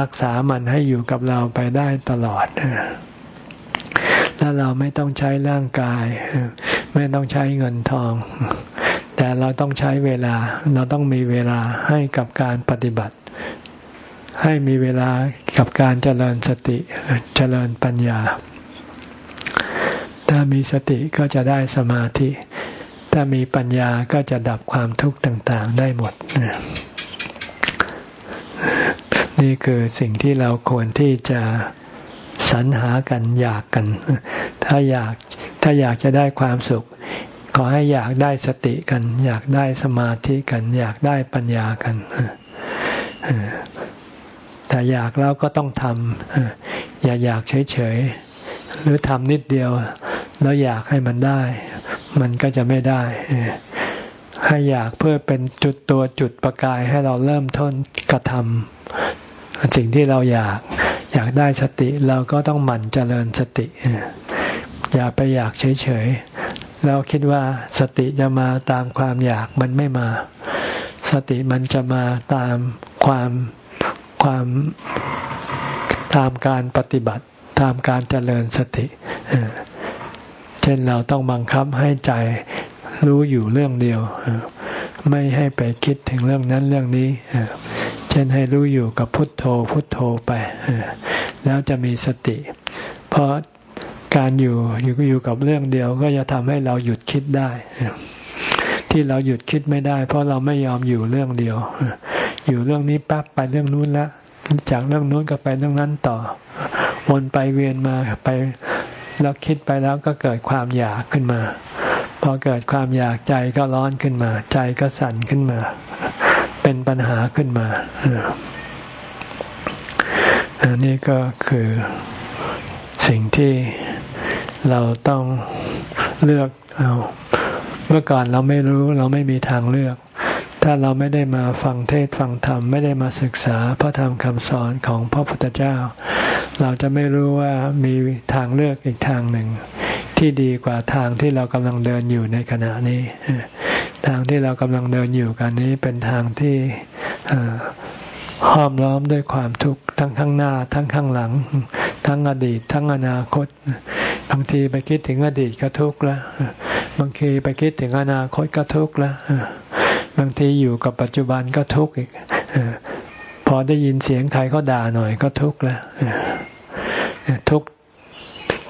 รักษามันให้อยู่กับเราไปได้ตลอด แล้วเราไม่ต้องใช้ร่างกาย ไม่ต้องใช้เงินทอง แต่เราต้องใช้เวลา เราต้องมีเวลาให้กับการปฏิบัติ ให้มีเวลากับการเจริญสติเจริญปัญญา ถ้ามีสติก็จะได้สมาธิ ถ้ามีปัญญาก็จะดับความทุกข์ต่างๆ ได้หมดนี่คือสิ่งที่เราควรที่จะ สรรหากันอยากกัน ถ้าอยากถ้าอยากจะได้ความสุข ขอให้อยากได้สติกัน อยากได้สมาธิกัน อยากได้ปัญญากันแต่อยากแล้วก็ต้องทำอย่าอยากเฉยๆหรือทำนิดเดียว แล้วอยากให้มันได้ มันก็จะไม่ได้ให้อยากเพื่อเป็นจุดตัวจุดประกายให้เราเริ่มต้นกระทำสิ่งที่เราอยาก อยากได้สติเราก็ต้องหมั่นเจริญสติ อย่าไปอยากเฉยๆเราคิดว่าสติจะมาตามความอยากมันไม่มา สติมันจะมาตามความความตามการปฏิบัติตามการเจริญสติ เช่นเราต้องบังคับให้ใจรู้อยู่เรื่องเดียว ไม่ให้ไปคิดถึงเรื่องนั้นเรื่องนี้ เช่นให้รู้อยู่กับพุทโธพุทโธไป แล้วจะมีสติ เพราะการอยู่อยู่อยู่กับเรื่องเดียวก็จะทำให้เราหยุดคิดได้ ที่เราหยุดคิดไม่ได้ เพราะเราไม่ยอมอยู่เรื่องเดียว อยู่เรื่องนี้ปั๊บไปเรื่องนู้นล้วจากเรื่องนู้นก็ไปเรื่องนั้นต่อ วนไปเวียนมาไปแล้วคิดไปแล้วก็เกิดความอยากขึ้นมา พอเกิดความอยากใจก็ร้อนขึ้นมา ใจก็สั่นขึ้นมา เป็นปัญหาขึ้นมาอันนี้ก็คือสิ่งที่เราต้องเลือกเอาเมื่อก่อนเราไม่รู้เราไม่มีทางเลือก ถ้าเราไม่ได้มาฟังเทศฟังธรรม ไม่ได้มาศึกษาพระธรรมคำสอนของพระพุทธเจ้า เราจะไม่รู้ว่ามีทางเลือกอีกทางหนึ่ง ที่ดีกว่าทางที่เรากำลังเดินอยู่ในขณะนี้ ทางที่เรากำลังเดินอยู่กันนี้เป็นทางที่ห้อมล้อมด้วยความทุกข์ทั้งข้างหน้า ทั้งข้างหลัง ทั้งอดีต ทั้งอนาคต บางทีไปคิดถึงอดีตก็ทุกข์ล้วบางทีไปคิดถึงอนาคตก็ทุกข์ล้วบางทีอยู่กับปัจจุบันก็ทุกข์อีกพอได้ยินเสียงใครเขาด่าหน่อยก็ทุกข์ล้วทุก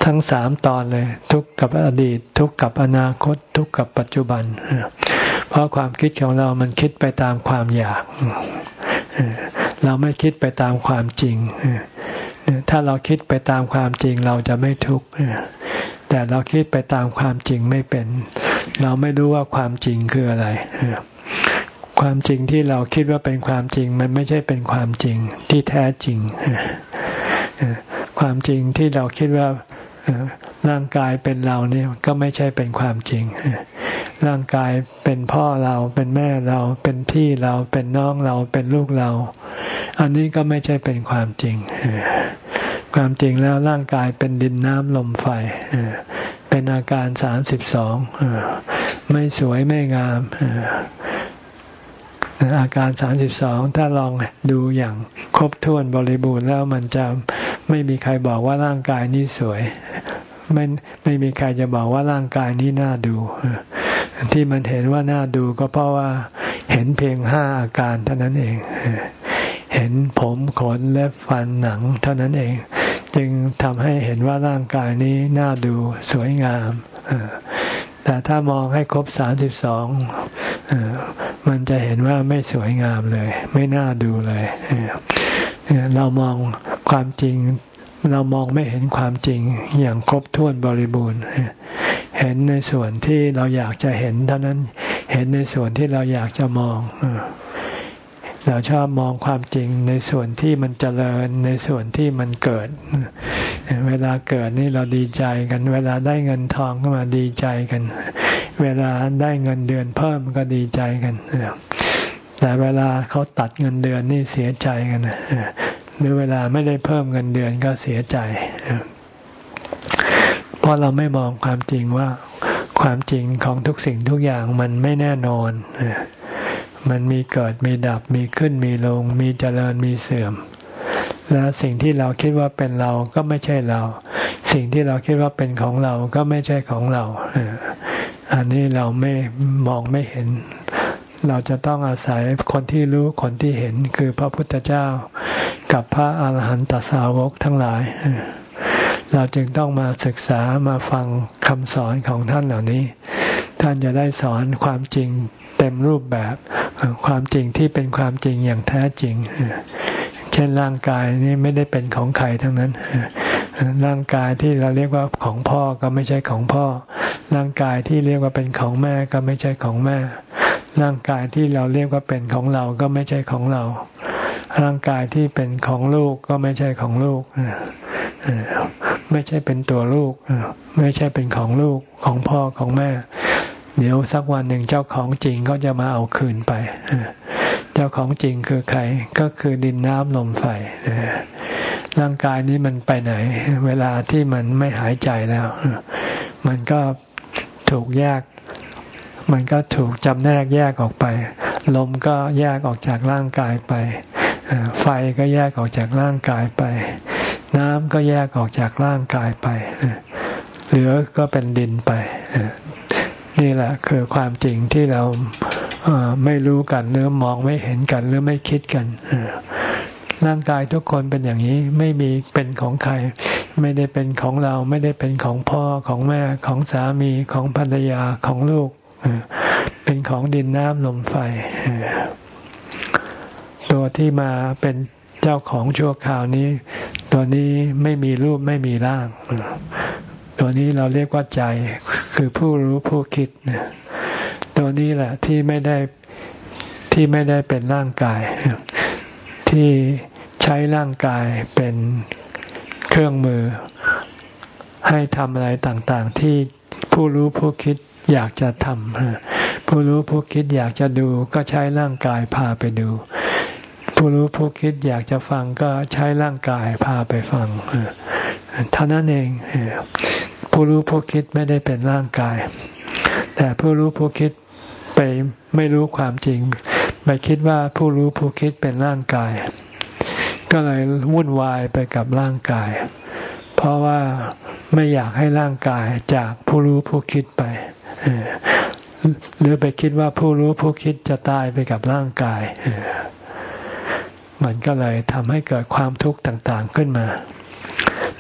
ทั้งสามตอนเลย ทุกกับอดีต ทุกกับอนาคต ทุกกับปัจจุบัน เพราะความคิดของเรามันคิดไปตามความอยาก เราไม่คิดไปตามความจริง ถ้าเราคิดไปตามความจริงเราจะไม่ทุกข์แต่เราคิดไปตามความจริงไม่เป็น เราไม่รู้ว่าความจริงคืออะไรความจริงที่เราคิดว่าเป็นความจริง มันไม่ใช่เป็นความจริงที่แท้จริง ความจริงที่เราคิดว่า ร่างกายเป็นเราเนี่ยก็ไม่ใช่เป็นความจริง ร่างกายเป็นพ่อเราเป็นแม่เราเป็นพี่เราเป็นน้องเราเป็นลูกเรา อันนี้ก็ไม่ใช่เป็นความจริง ความจริงแล้วร่างกายเป็นดินน้ำลมไฟเป็นอาการสามสิบสองไม่สวยไม่งามอาการสามสิบสองถ้าลองดูอย่างครบถ้วนบริบูรณ์แล้วมันจะ ไม่มีใครบอกว่าร่างกายนี้สวย ไม่ไม่มีใครจะบอกว่าร่างกายนี้น่าดู ที่มันเห็นว่าน่าดูก็เพราะว่าเห็นเพียงห้าอาการเท่านั้นเอง เห็นผมขนและฟันหนังเท่านั้นเอง จึงทำให้เห็นว่าร่างกายนี้น่าดูสวยงามแต่ถ้ามองให้ครบสามสิบสองมันจะเห็นว่าไม่สวยงามเลย ไม่น่าดูเลย เรามองความจริง เรามองไม่เห็นความจริงอย่างครบถ้วนบริบูรณ์ เห็นในส่วนที่เราอยากจะเห็นเท่านั้นเห็นในส่วนที่เราอยากจะมองเราชอบมองความจริงในส่วนที่มันเจริญในส่วนที่มันเกิด เวลาเกิดนี่เราดีใจกัน เวลาได้เงินทองก็มาดีใจกัน เวลาได้เงินเดือนเพิ่มก็ดีใจกัน แต่เวลาเขาตัดเงินเดือนนี่เสียใจกันหรือเวลาไม่ได้เพิ่มเงินเดือนก็เสียใจเพราะเราไม่มองความจริงว่าความจริงของทุกสิ่งทุกอย่างมันไม่แน่นอน มันมีเกิดมีดับมีขึ้นมีลง มีเจริญมีเสื่อม และสิ่งที่เราคิดว่าเป็นเราก็ไม่ใช่เรา สิ่งที่เราคิดว่าเป็นของเราก็ไม่ใช่ของเรา อันนี้เราไม่มองไม่เห็น เราจะต้องอาศัยคนที่รู้คนที่เห็นคือพระพุทธเจ้า กับพระอาหารหันตสาวกทั้งหลาย เราจึงต้องมาศึกษามาฟังคำสอนของท่านเหล่านี้ ท่านจะได้สอนความจริงเต็มรูปแบบ ความจริงที่เป็นความจริงอย่างแท้จริง เช่นร่างกายนี่ไม่ได้เป็นของใครทั้งนั้นร่างกายที่เราเรียกว่าของพ่อก็ไม่ใช่ของพ่อ ร่างกายที่เรียกว่าเป็นของแม่ก็ไม่ใช่ของแม่ ร่างกายที่เราเรียกว่าเป็นของเราก็ไม่ใช่ของเรา ร่างกายที่เป็นของลูกก็ไม่ใช่ของลูกไม่ใช่เป็นตัวลูกไม่ใช่เป็นของลูกของพ่อของแม่ เดี๋ยวสักวันหนึ่งเจ้าของจริงก็จะมาเอาคืนไปเจ้าของจริงคือใครก็คือดินน้ำลมไฟร่างกายนี้มันไปไหน เวลาที่มันไม่หายใจแล้ว มันก็ถูกแยก มันก็ถูกจำแนกแยกออกไป ลมก็แยกออกจากร่างกายไปไฟก็แยกออกจากร่างกายไป น้ำก็แยกออกจากร่างกายไปเหลือก็เป็นดินไปนี่แหละคือความจริงที่เราไม่รู้กันหรือมองไม่เห็นกันหรือไม่คิดกันร่างกายทุกคนเป็นอย่างนี้ไม่มีเป็นของใคร ไม่ได้เป็นของเราไม่ได้เป็นของพ่อของแม่ของสามีของภรรยาของลูก เป็นของดินน้ำลมไฟ ตัวที่มาเป็นเจ้าของชั่วคราวนี้ ตัวนี้ไม่มีรูปไม่มีร่าง ตัวนี้เราเรียกว่าใจคือผู้รู้ผู้คิด ตัวนี้แหละที่ไม่ได้ที่ไม่ได้เป็นร่างกาย ที่ใช้ร่างกายเป็นเครื่องมือให้ทำอะไรต่างๆ ที่ ผู้รู้ผู้คิดอยากจะทำผู้รู้ผู้คิดอยากจะดูก็ใช้ร่างกายพาไปดู ผู้รู้ผู้คิดอยากจะฟังก็ใช้ร่างกายพาไปฟังเท่านั้นเองผู้รู้ผู้คิดไม่ได้เป็นร่างกาย แต่ผู้รู้ผู้คิดไปไม่รู้ความจริง ไปคิดว่าผู้รู้ผู้คิดเป็นร่างกาย ก็เลยวุ่นวายไปกับร่างกาย เพราะว่าไม่อยากให้ร่างกายจากผู้รู้ผู้คิดไปหรือไปคิดว่าผู้รู้ผู้คิดจะตายไปกับร่างกายมันก็เลยทำให้เกิดความทุกข์ต่างๆขึ้นมา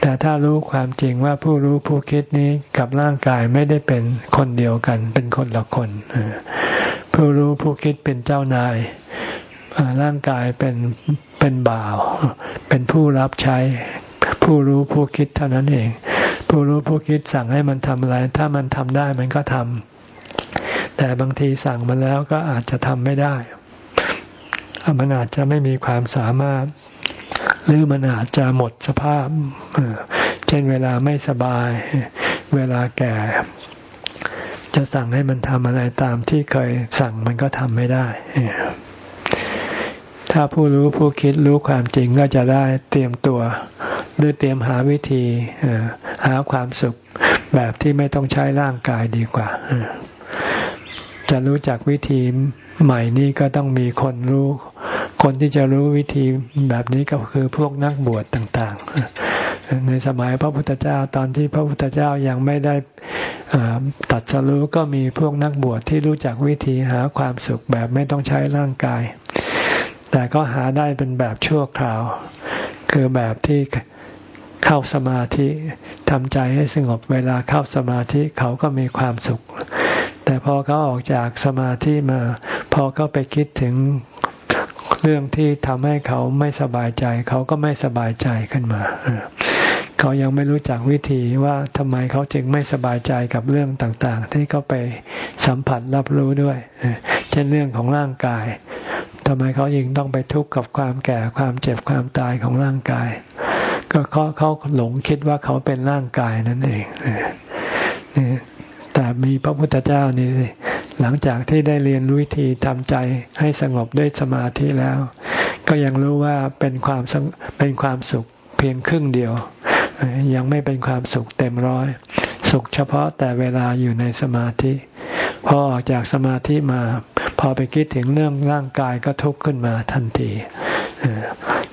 แต่ถ้ารู้ความจริงว่าผู้รู้ผู้คิดนี้กับร่างกายไม่ได้เป็นคนเดียวกัน เป็นคนละคน ผู้รู้ผู้คิดเป็นเจ้านาย ร่างกายเป็นเป็นบ่าว เป็นผู้รับใช้ ผู้รู้ผู้คิดเท่านั้นเอง ผู้รู้ผู้คิดสั่งให้มันทำอะไร ถ้ามันทำได้มันก็ทแต่บางทีสั่งมาแล้วก็อาจจะทำไม่ได้ มันอาจจะไม่มีความสามารถ หรือมันอาจจะหมดสภาพ เช่นเวลาไม่สบาย เวลาแก่ จะสั่งให้มันทำอะไรตามที่เคยสั่งมันก็ทำไม่ได้ ถ้าผู้รู้ผู้คิดรู้ความจริงก็จะได้เตรียมตัว หรือเตรียมหาวิธีหาความสุขแบบที่ไม่ต้องใช้ร่างกายดีกว่า จะรู้จักวิธีใหม่นี้ก็ต้องมีคนรู้ คนที่จะรู้วิธีแบบนี้ก็คือพวกนักบวชต่างๆ ในสมัยพระพุทธเจ้าตอนที่พระพุทธเจ้ายังไม่ได้ตัดสรู้ก็มีพวกนักบวชที่รู้จักวิธีหาความสุขแบบไม่ต้องใช้ร่างกาย แต่ก็หาได้เป็นแบบชั่วคราว คือแบบที่เข้าสมาธิทำใจให้สงบเวลาเข้าสมาธิเขาก็มีความสุข แต่พอเขาออกจากสมาธิมา พอเขาไปคิดถึงเรื่องที่ทำให้เขาไม่สบายใจ เขาก็ไม่สบายใจขึ้นมา เขายังไม่รู้จักวิธีว่าทำไมเขาจึงไม่สบายใจกับเรื่องต่าง ๆ ที่เขาไปสัมผัสรับรู้ด้วย เช่นเรื่องของร่างกาย ทำไมเขายิงต้องไปทุกข์กับความแก่ความเจ็บความตายของร่างกาย ก็เขาเขาหลงคิดว่าเขาเป็นร่างกายนั่นเองแต่มีพระพุทธเจ้านี่หลังจากที่ได้เรียนรู้วิธีทำใจให้สงบด้วยสมาธิแล้ว ก็ยังรู้ว่าเป็นความเป็นความสุขเพียงครึ่งเดียว ยังไม่เป็นความสุขเต็มร้อย สุขเฉพาะแต่เวลาอยู่ในสมาธิ พอออกจากสมาธิมา พอไปคิดถึงเรื่องร่างกายก็ทุกข์ขึ้นมาทันที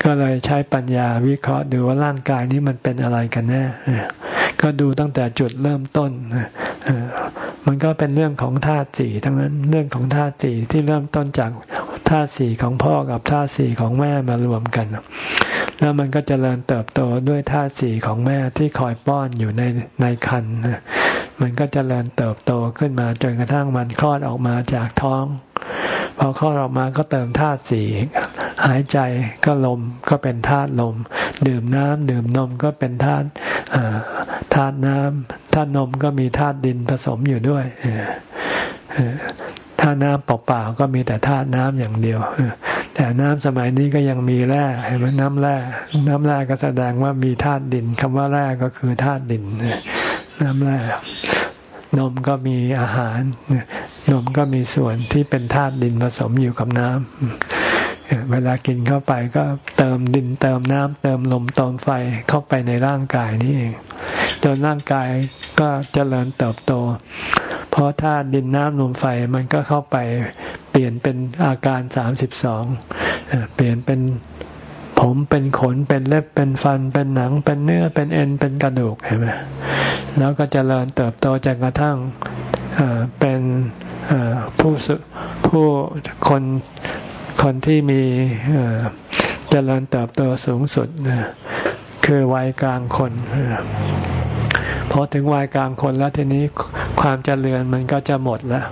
ก็เลยใช้ปัญญาวิเคราะห์ดูว่าร่างกายนี้มันเป็นอะไรกันแน่ก็ดูตั้งแต่จุดเริ่มต้นมันก็เป็นเรื่องของธาตุสี่ทั้งนั้นเรื่องของธาตุสี่ที่เริ่มต้นจาก ธาตุสี่ของพ่อกับธาตุสี่ของแม่มารวมกัน แล้วมันก็จเจริญเติบโตด้วยธาตุสี่ของแม่ที่คอยป้อนอยู่ในในคันมันก็จเจริญเติบโตขึ้นมาจนกระทั่งมันคลอดออกมาจากท้อง พอคลอดออกมาก็เติมธาตุสี่หายใจก็ลมก็เป็นธาตุลม ดื่มน้ำดื่มนมก็เป็นธาตุธาตุน้ำธาตุนมก็มีธาตุดินผสมอยู่ด้วย ธาตุน้ำเปล่าๆก็มีแต่ธาตุน้ำอย่างเดียว แต่น้ำสมัยนี้ก็ยังมีแร่เห็นไหมน้ำแร่ น้ำแร่ก็แสดงว่ามีธาตุดินคำว่าแร่ก็คือธาตุดิน น้ำแร่นมก็มีอาหาร นมก็มีส่วนที่เป็นธาตุดินผสมอยู่กับน้ำ เวลากินเข้าไปก็เติมดินเติมน้ำเติมลมเติมไฟเข้าไปในร่างกายนี่เองจนร่างกายก็เจริญเติบโต เพราะธาตุดินน้ำลมไฟมันก็เข้าไปเปลี่ยนเป็นอาการสามสิบสองเปลี่ยนเป็นผมเป็นขนเป็นเล็บเป็นฟันเป็นหนัง เป็นเนื้อเป็นเอ็นเป็นกระดูกเห็นไหมแล้วก็จเจริญเติบโตจนกระทั่งเป็นผู้ผู้คน คนที่มีเจริญเติบโตสูงสุดคือวัยกลางคนพอถึงวัยกลางคนแล้วทีนี้ความเจริญมันก็จะหมดแล้ว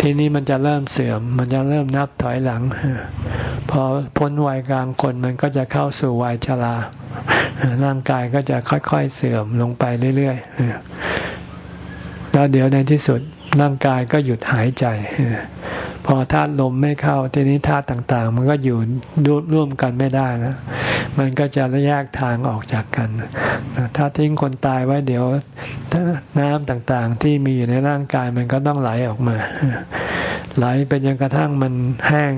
ทีนี้มันจะเริ่มเสื่อม มันจะเริ่มนับถอยหลัง พอพ้นวัยกลางคนมันก็จะเข้าสู่วัยชราร่างกายก็จะค่อยๆเสื่อมลงไปเรื่อยๆแล้วเดี๋ยวในที่สุดร่างกายก็หยุดหายใจ อธาตุลมไม่เข้า ทีนี้ธาตุต่าง ๆ มันก็อยู่ร่วมกันไม่ได้นะมันก็จะแยกทางออกจากกันถ้าทิ้งคนตายไว้เดี๋ยวน้ำต่างๆ ที่มีอยู่ในร่างกายมันก็ต้องไหลออกมา ไหลไปจนกระทั่งมันแห้ง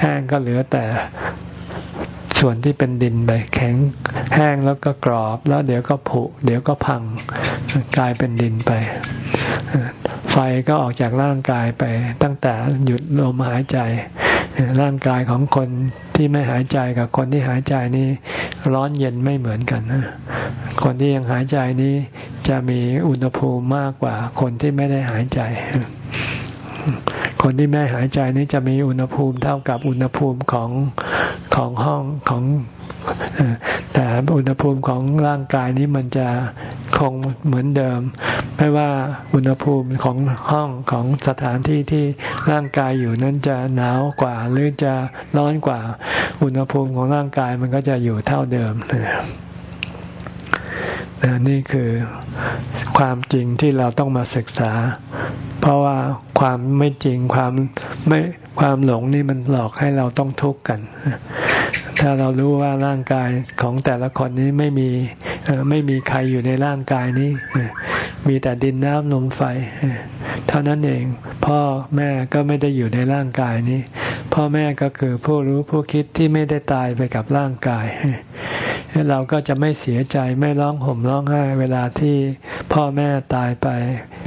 แห้งก็เหลือแต่ส่วนที่เป็นดินไปแข็งแห้งแล้วก็กรอบ แล้วเดี๋ยวก็ผุเดี๋ยวก็พังกลายเป็นดินไป ไฟก็ออกจากร่างกายไปตั้งแต่หยุดลมหายใจ ร่างกายของคนที่ไม่หายใจกับคนที่หายใจนี้ร้อนเย็นไม่เหมือนกันคนที่ยังหายใจนี้จะมีอุณหภูมิมากกว่าคนที่ไม่ได้หายใจ คนที่ไม่หายใจนี้จะมีอุณหภูมิเท่ากับอุณหภูมิของของห้องของ แต่อุณหภูมิของร่างกายนี้มันจะคงเหมือนเดิม ไม่ว่าอุณหภูมิของห้องของสถานที่ที่ร่างกายอยู่นั้นจะหนาวกว่า หรือจะร้อนกว่า อุณหภูมิของร่างกายมันก็จะอยู่เท่าเดิมนี่คื นี่คือความจริงที่เราต้องมาศึกษา เพราะว่าความไม่จริงความไม่ความหลงนี่มันหลอกให้เราต้องทุกข์กัน ถ้าเรารู้ว่าร่างกายของแต่ละคนนี้ไม่มีไม่มีใครอยู่ในร่างกายนี้ มีแต่ดินน้ำลมไฟ เท่านั้นเอง พ่อแม่ก็ไม่ได้อยู่ในร่างกายนี้ พ่อแม่ก็คือผู้รู้ผู้คิดที่ไม่ได้ตายไปกับร่างกาย เราก็จะไม่เสียใจไม่ร้องห่มร้องไห้ เวลาที่พ่อแม่ตายไป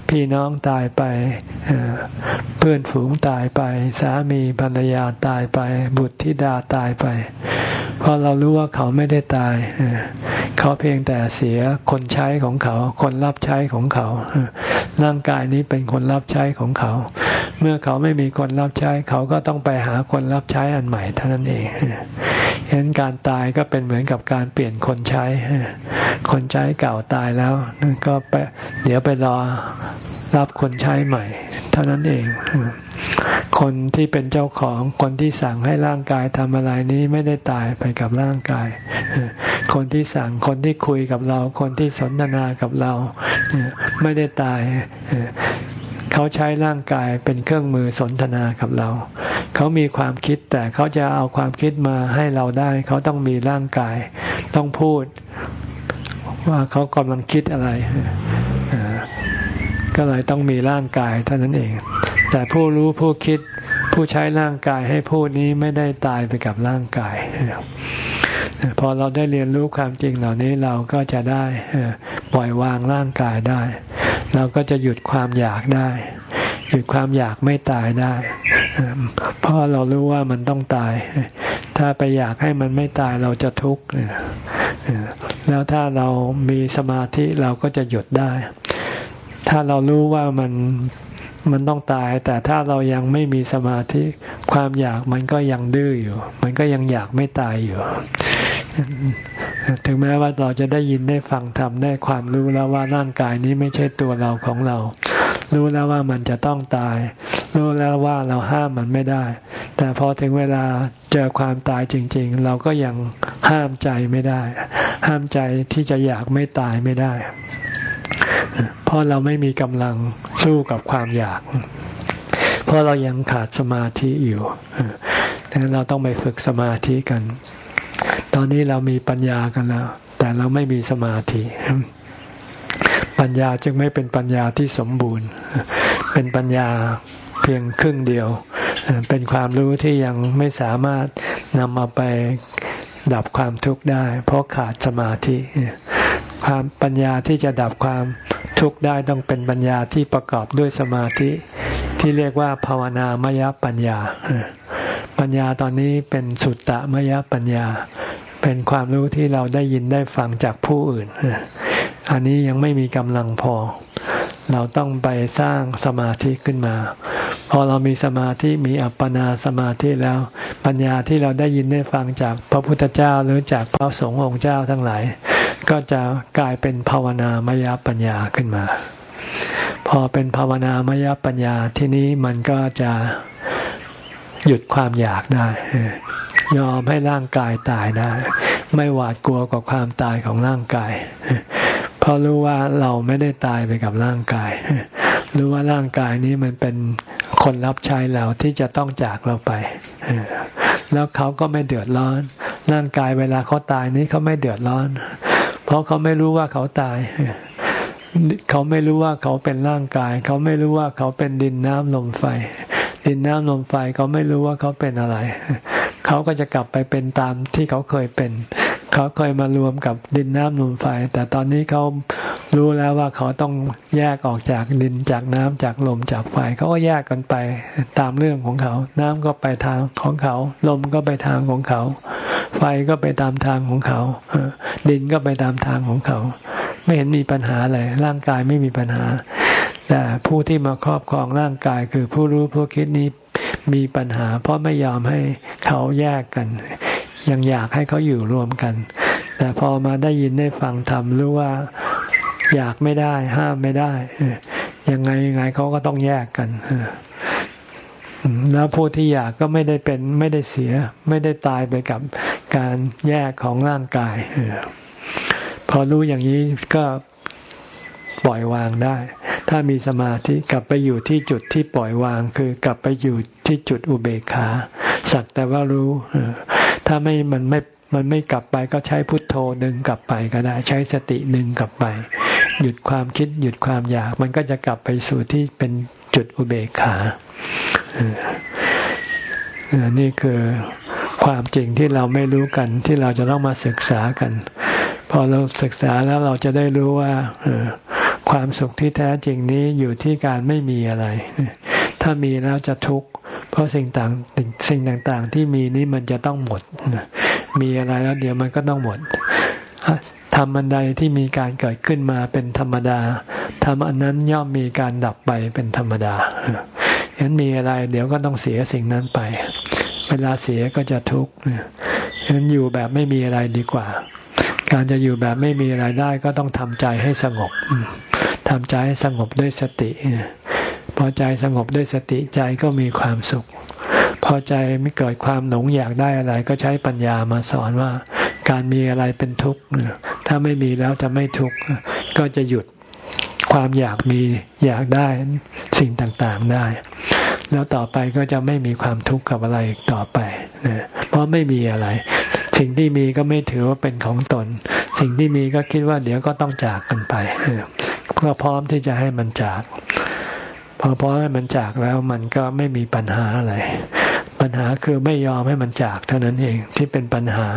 พี่น้องตายไปเพื่อนฝูงตายไป สามีภรรยาตายไป บุตรธิดาตายไปเพราะเรารู้ว่าเขาไม่ได้ตายเขาเพียงแต่เสียคนใช้ของเขา คนรับใช้ของเขาร่างกายนี้เป็นคนรับใช้ของเขา เมื่อเขาไม่มีคนรับใช้ เขาก็ต้องไปหาคนรับใช้อันใหม่เท่านั้นเองเห็นการตายก็เป็นเหมือนกับการเปลี่ยนคนใช้ คนใช้เก่าตายแล้วก็ไปเดี๋ยวไปรอรับคนใช้ใหม่ เท่านั้นเอง คนที่เป็นเจ้าของคนที่สั่งให้ร่างกายทำอะไรนี้ไม่ได้ตายไปกับร่างกาย คนที่สั่งคนที่คุยกับเรา คนที่สนทนากับเรา ไม่ได้ตาย เขาใช้ร่างกายเป็นเครื่องมือสนทนากับเรา เขามีความคิดแต่เขาจะเอาความคิดมาให้เราได้ เขาต้องมีร่างกาย ต้องพูดว่าเขากำลังคิดอะไร ก็เลยต้องมีร่างกายเท่านั้นเอง แต่ผู้รู้ผู้คิดผู้ใช้ร่างกายให้พูดนี้ไม่ได้ตายไปกับร่างกาย พอเราได้เรียนรู้ความจริงเหล่านี้เราก็จะได้ปล่อยวางร่างกายได้ เราก็จะหยุดความอยากได้ หยุดความอยากไม่ตายได้ เพราะเรารู้ว่ามันต้องตาย ถ้าไปอยากให้มันไม่ตายเราจะทุกข์แล้วถ้าเรามีสมาธิเราก็จะหยุดได้ ถ้าเรารู้ว่ามันมันต้องตาย แต่ถ้าเรายังไม่มีสมาธิ ความอยากมันก็ยังดื้ออยู่ มันก็ยังอยากไม่ตายอยู่ ถึงแม้ว่าเราจะได้ยินได้ฟังทำได้ความรู้แล้วว่าร่างกายนี้ไม่ใช่ตัวเราของเรา รู้แล้วว่ามันจะต้องตาย รู้แล้วว่าเราห้ามมันไม่ได้ แต่พอถึงเวลาเจอความตายจริง ๆ เราก็ยังห้ามใจไม่ได้ ห้ามใจที่จะอยากไม่ตายไม่ได้ เพราะเราไม่มีกำลังสู้กับความอยาก เพราะเรายังขาดสมาธิอยู่ดังนั้นเราต้องไปฝึกสมาธิกัน ตอนนี้เรามีปัญญากันแล้ว แต่เราไม่มีสมาธิ ปัญญาจึงไม่เป็นปัญญาที่สมบูรณ์ เป็นปัญญาเพียงครึ่งเดียว เป็นความรู้ที่ยังไม่สามารถนำมาไปดับความทุกข์ได้ เพราะขาดสมาธิ ความปัญญาที่จะดับความทุกข์ได้ต้องเป็นปัญญาที่ประกอบด้วยสมาธิ ที่เรียกว่าภาวนามยปัญญา ปัญญาตอนนี้เป็นสุตตะมยปัญญา เป็นความรู้ที่เราได้ยินได้ฟังจากผู้อื่น อันนี้ยังไม่มีกำลังพอ เราต้องไปสร้างสมาธิขึ้นมา พอเรามีสมาธิมีอัปปนาสมาธิแล้ว ปัญญาที่เราได้ยินได้ฟังจากพระพุทธเจ้าหรือจากพระสงฆ์องค์เจ้าทั้งหลาย ก็จะกลายเป็นภาวนามยปัญญาขึ้นมา พอเป็นภาวนามยปัญญาที่นี้มันก็จะหยุดความอยากได้ ยอมให้ร่างกายตายได้ ไม่หวาดกลัวกับความตายของร่างกาย เพราะรู้ว่าเราไม่ได้ตายไปกับร่างกาย รู้ว่าร่างกายนี้มันเป็นคนรับใช้เราที่จะต้องจากเราไป แล้วเขาก็ไม่เดือดร้อน ร่างกายเวลาเขาตายนี้เขาไม่เดือดร้อน เพราะเขาไม่รู้ว่าเขาตายเขาไม่รู้ว่าเขาเป็นร่างกาย เขาไม่รู้ว่าเขาเป็นดินน้ำลมไฟ ดินน้ำลมไฟเขาไม่รู้ว่าเขาเป็นอะไร เขาก็จะกลับไปเป็นตามที่เขาเคยเป็น เขาเคยมารวมกับดินน้ำลมไฟ แต่ตอนนี้เขารู้แล้วว่าเขาต้องแยกออกจากดินจากน้ำจากลมจากไฟเขาก็แยกกันไปตามเรื่องของเขา น้ำก็ไปทางของเขา ลมก็ไปทางของเขา ไฟก็ไปตามทางของเขา ดินก็ไปตามทางของเขา ไม่เห็นมีปัญหาอะไรร่างกายไม่มีปัญหา แต่ผู้ที่มาครอบครองร่างกายคือผู้รู้ผู้คิดนี้ มีปัญหา เพราะไม่ยอมให้เขาแยกกัน ยังอยากให้เขาอยู่รวมกัน แต่พอมาได้ยินได้ฟังธรรมรู้ว่าอยากไม่ได้ ห้ามไม่ได้ยังไงยังไงเขาก็ต้องแยกกันแล้วผู้ที่อยากก็ไม่ได้เป็นไม่ได้เสีย ไม่ได้ตายไปกับการแยกของร่างกายพอรู้อย่างนี้ก็ ปล่อยวางได้ ถ้ามีสมาธิกลับไปอยู่ที่จุดที่ปล่อยวาง คือกลับไปอยู่ที่จุดอุเบกขา สักแต่ว่ารู้ ถ้าไม่มันไม่มันไม่กลับไปก็ใช้พุทโธหนึ่งกลับไปก็ได้ ใช้สติหนึ่งกลับไป หยุดความคิดหยุดความอยาก มันก็จะกลับไปสู่ที่เป็นจุดอุเบกขานี่คือความจริงที่เราไม่รู้กันที่เราจะต้องมาศึกษากัน พอเราศึกษาแล้วเราจะได้รู้ว่า ความสุขที่แท้จริงนี้อยู่ที่การไม่มีอะไร ถ้ามีแล้วจะทุกข์ เพราะสิ่งต่างสิ่งต่างๆ ที่มีนี้มันจะต้องหมด มีอะไรแล้วเดี๋ยวมันก็ต้องหมดทำอันใดที่มีการเกิดขึ้นมาเป็นธรรมดาทำอันนั้นย่อมมีการดับไปเป็นธรรมดาฉะนั้นมีอะไร เดี๋ยวก็ต้องเสียสิ่งนั้นไป เวลาเสียก็จะทุกข์ฉะนั้นอยู่แบบไม่มีอะไรดีกว่า การจะอยู่แบบไม่มีอะไรได้ก็ต้องทำใจให้สงบ ทำใจให้สงบด้วยสติพอใจสงบด้วยสติใจก็มีความสุข พอใจไม่เกิดความหลงอยากได้อะไร ก็ใช้ปัญญามาสอนว่า การมีอะไรเป็นทุกข์ถ้าไม่มีแล้วจะไม่ทุกข์ก็จะหยุดความอยากมีอยากได้สิ่งต่างๆได้ แล้วต่อไปก็จะไม่มีความทุกข์กับอะไรต่อไปเพราะไม่มีอะไร สิ่งที่มีก็ไม่ถือว่าเป็นของตน สิ่งที่มีก็คิดว่าเดี๋ยวก็ต้องจากกันไปก็พร้อมที่จะให้มันจาก พอพร้อมให้มันจากแล้วมันก็ไม่มีปัญหาอะไร ปัญหาคือไม่ยอมให้มันจากเท่านั้นเองที่เป็นปัญหา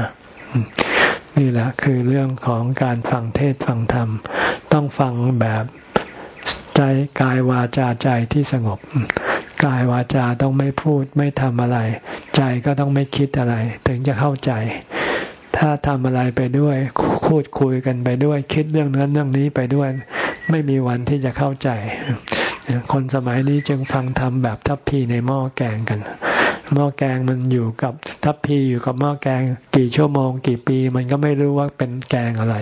นี่แหละคือเรื่องของการฟังเทศฟังธรรม ต้องฟังแบบใจกายวาจาใจที่สงบ กายวาจาต้องไม่พูดไม่ทำอะไร ใจก็ต้องไม่คิดอะไร ถึงจะเข้าใจ ถ้าทำอะไรไปด้วยพูดคุยกันไปด้วย คิดเรื่องนั้นเรื่องนี้ไปด้วย ไม่มีวันที่จะเข้าใจ คนสมัยนี้จึงฟังทำแบบทัพพีในหม้อแกงกัน หม้อแกงมันอยู่กับทัพพีอยู่กับหม้อแกง กี่ชั่วโมง กี่ปี มันก็ไม่รู้ว่าเป็นแกงอะไร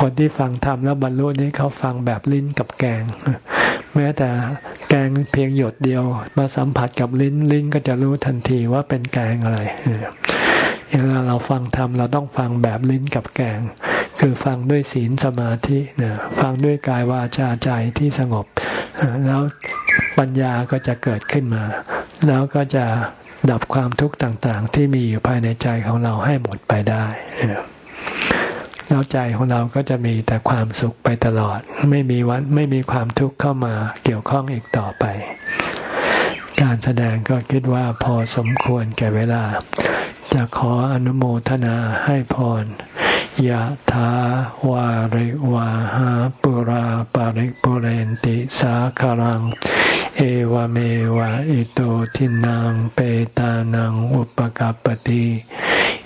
คนที่ฟังทำแล้วบรรลุนี้เขาฟังแบบลิ้นกับแกง แม้แต่แกงเพียงหยดเดียว มาสัมผัสกับลิ้นลิ้นก็จะรู้ทันทีว่าเป็นแกงอะไรเวลาเราฟังธรรมเราต้องฟังแบบลิ้นกับแกง คือฟังด้วยศีลสมาธิเนี่ยฟังด้วยกายวาจาใจที่สงบ แล้วปัญญาก็จะเกิดขึ้นมา แล้วก็จะดับความทุกข์ต่างๆ ที่มีอยู่ภายในใจของเราให้หมดไปได้ แล้วใจของเราก็จะมีแต่ความสุขไปตลอด ไม่มีวันไม่มีความทุกข์เข้ามาเกี่ยวข้องอีกต่อไป การแสดงก็คิดว่าพอสมควรแก่เวลา จะขออนุโมทนาให้พร ยะถาวาริวาหาปุราปาริปุเรนติสาคารัง เอวเมวะอิโตทินังเปตานังอุปกัปติ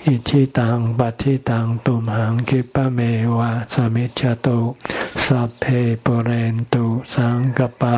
อิชิตังปัติตังตุมหังคิปะเมวะสมิจจตุสัพเพปุเรนตุสังกปา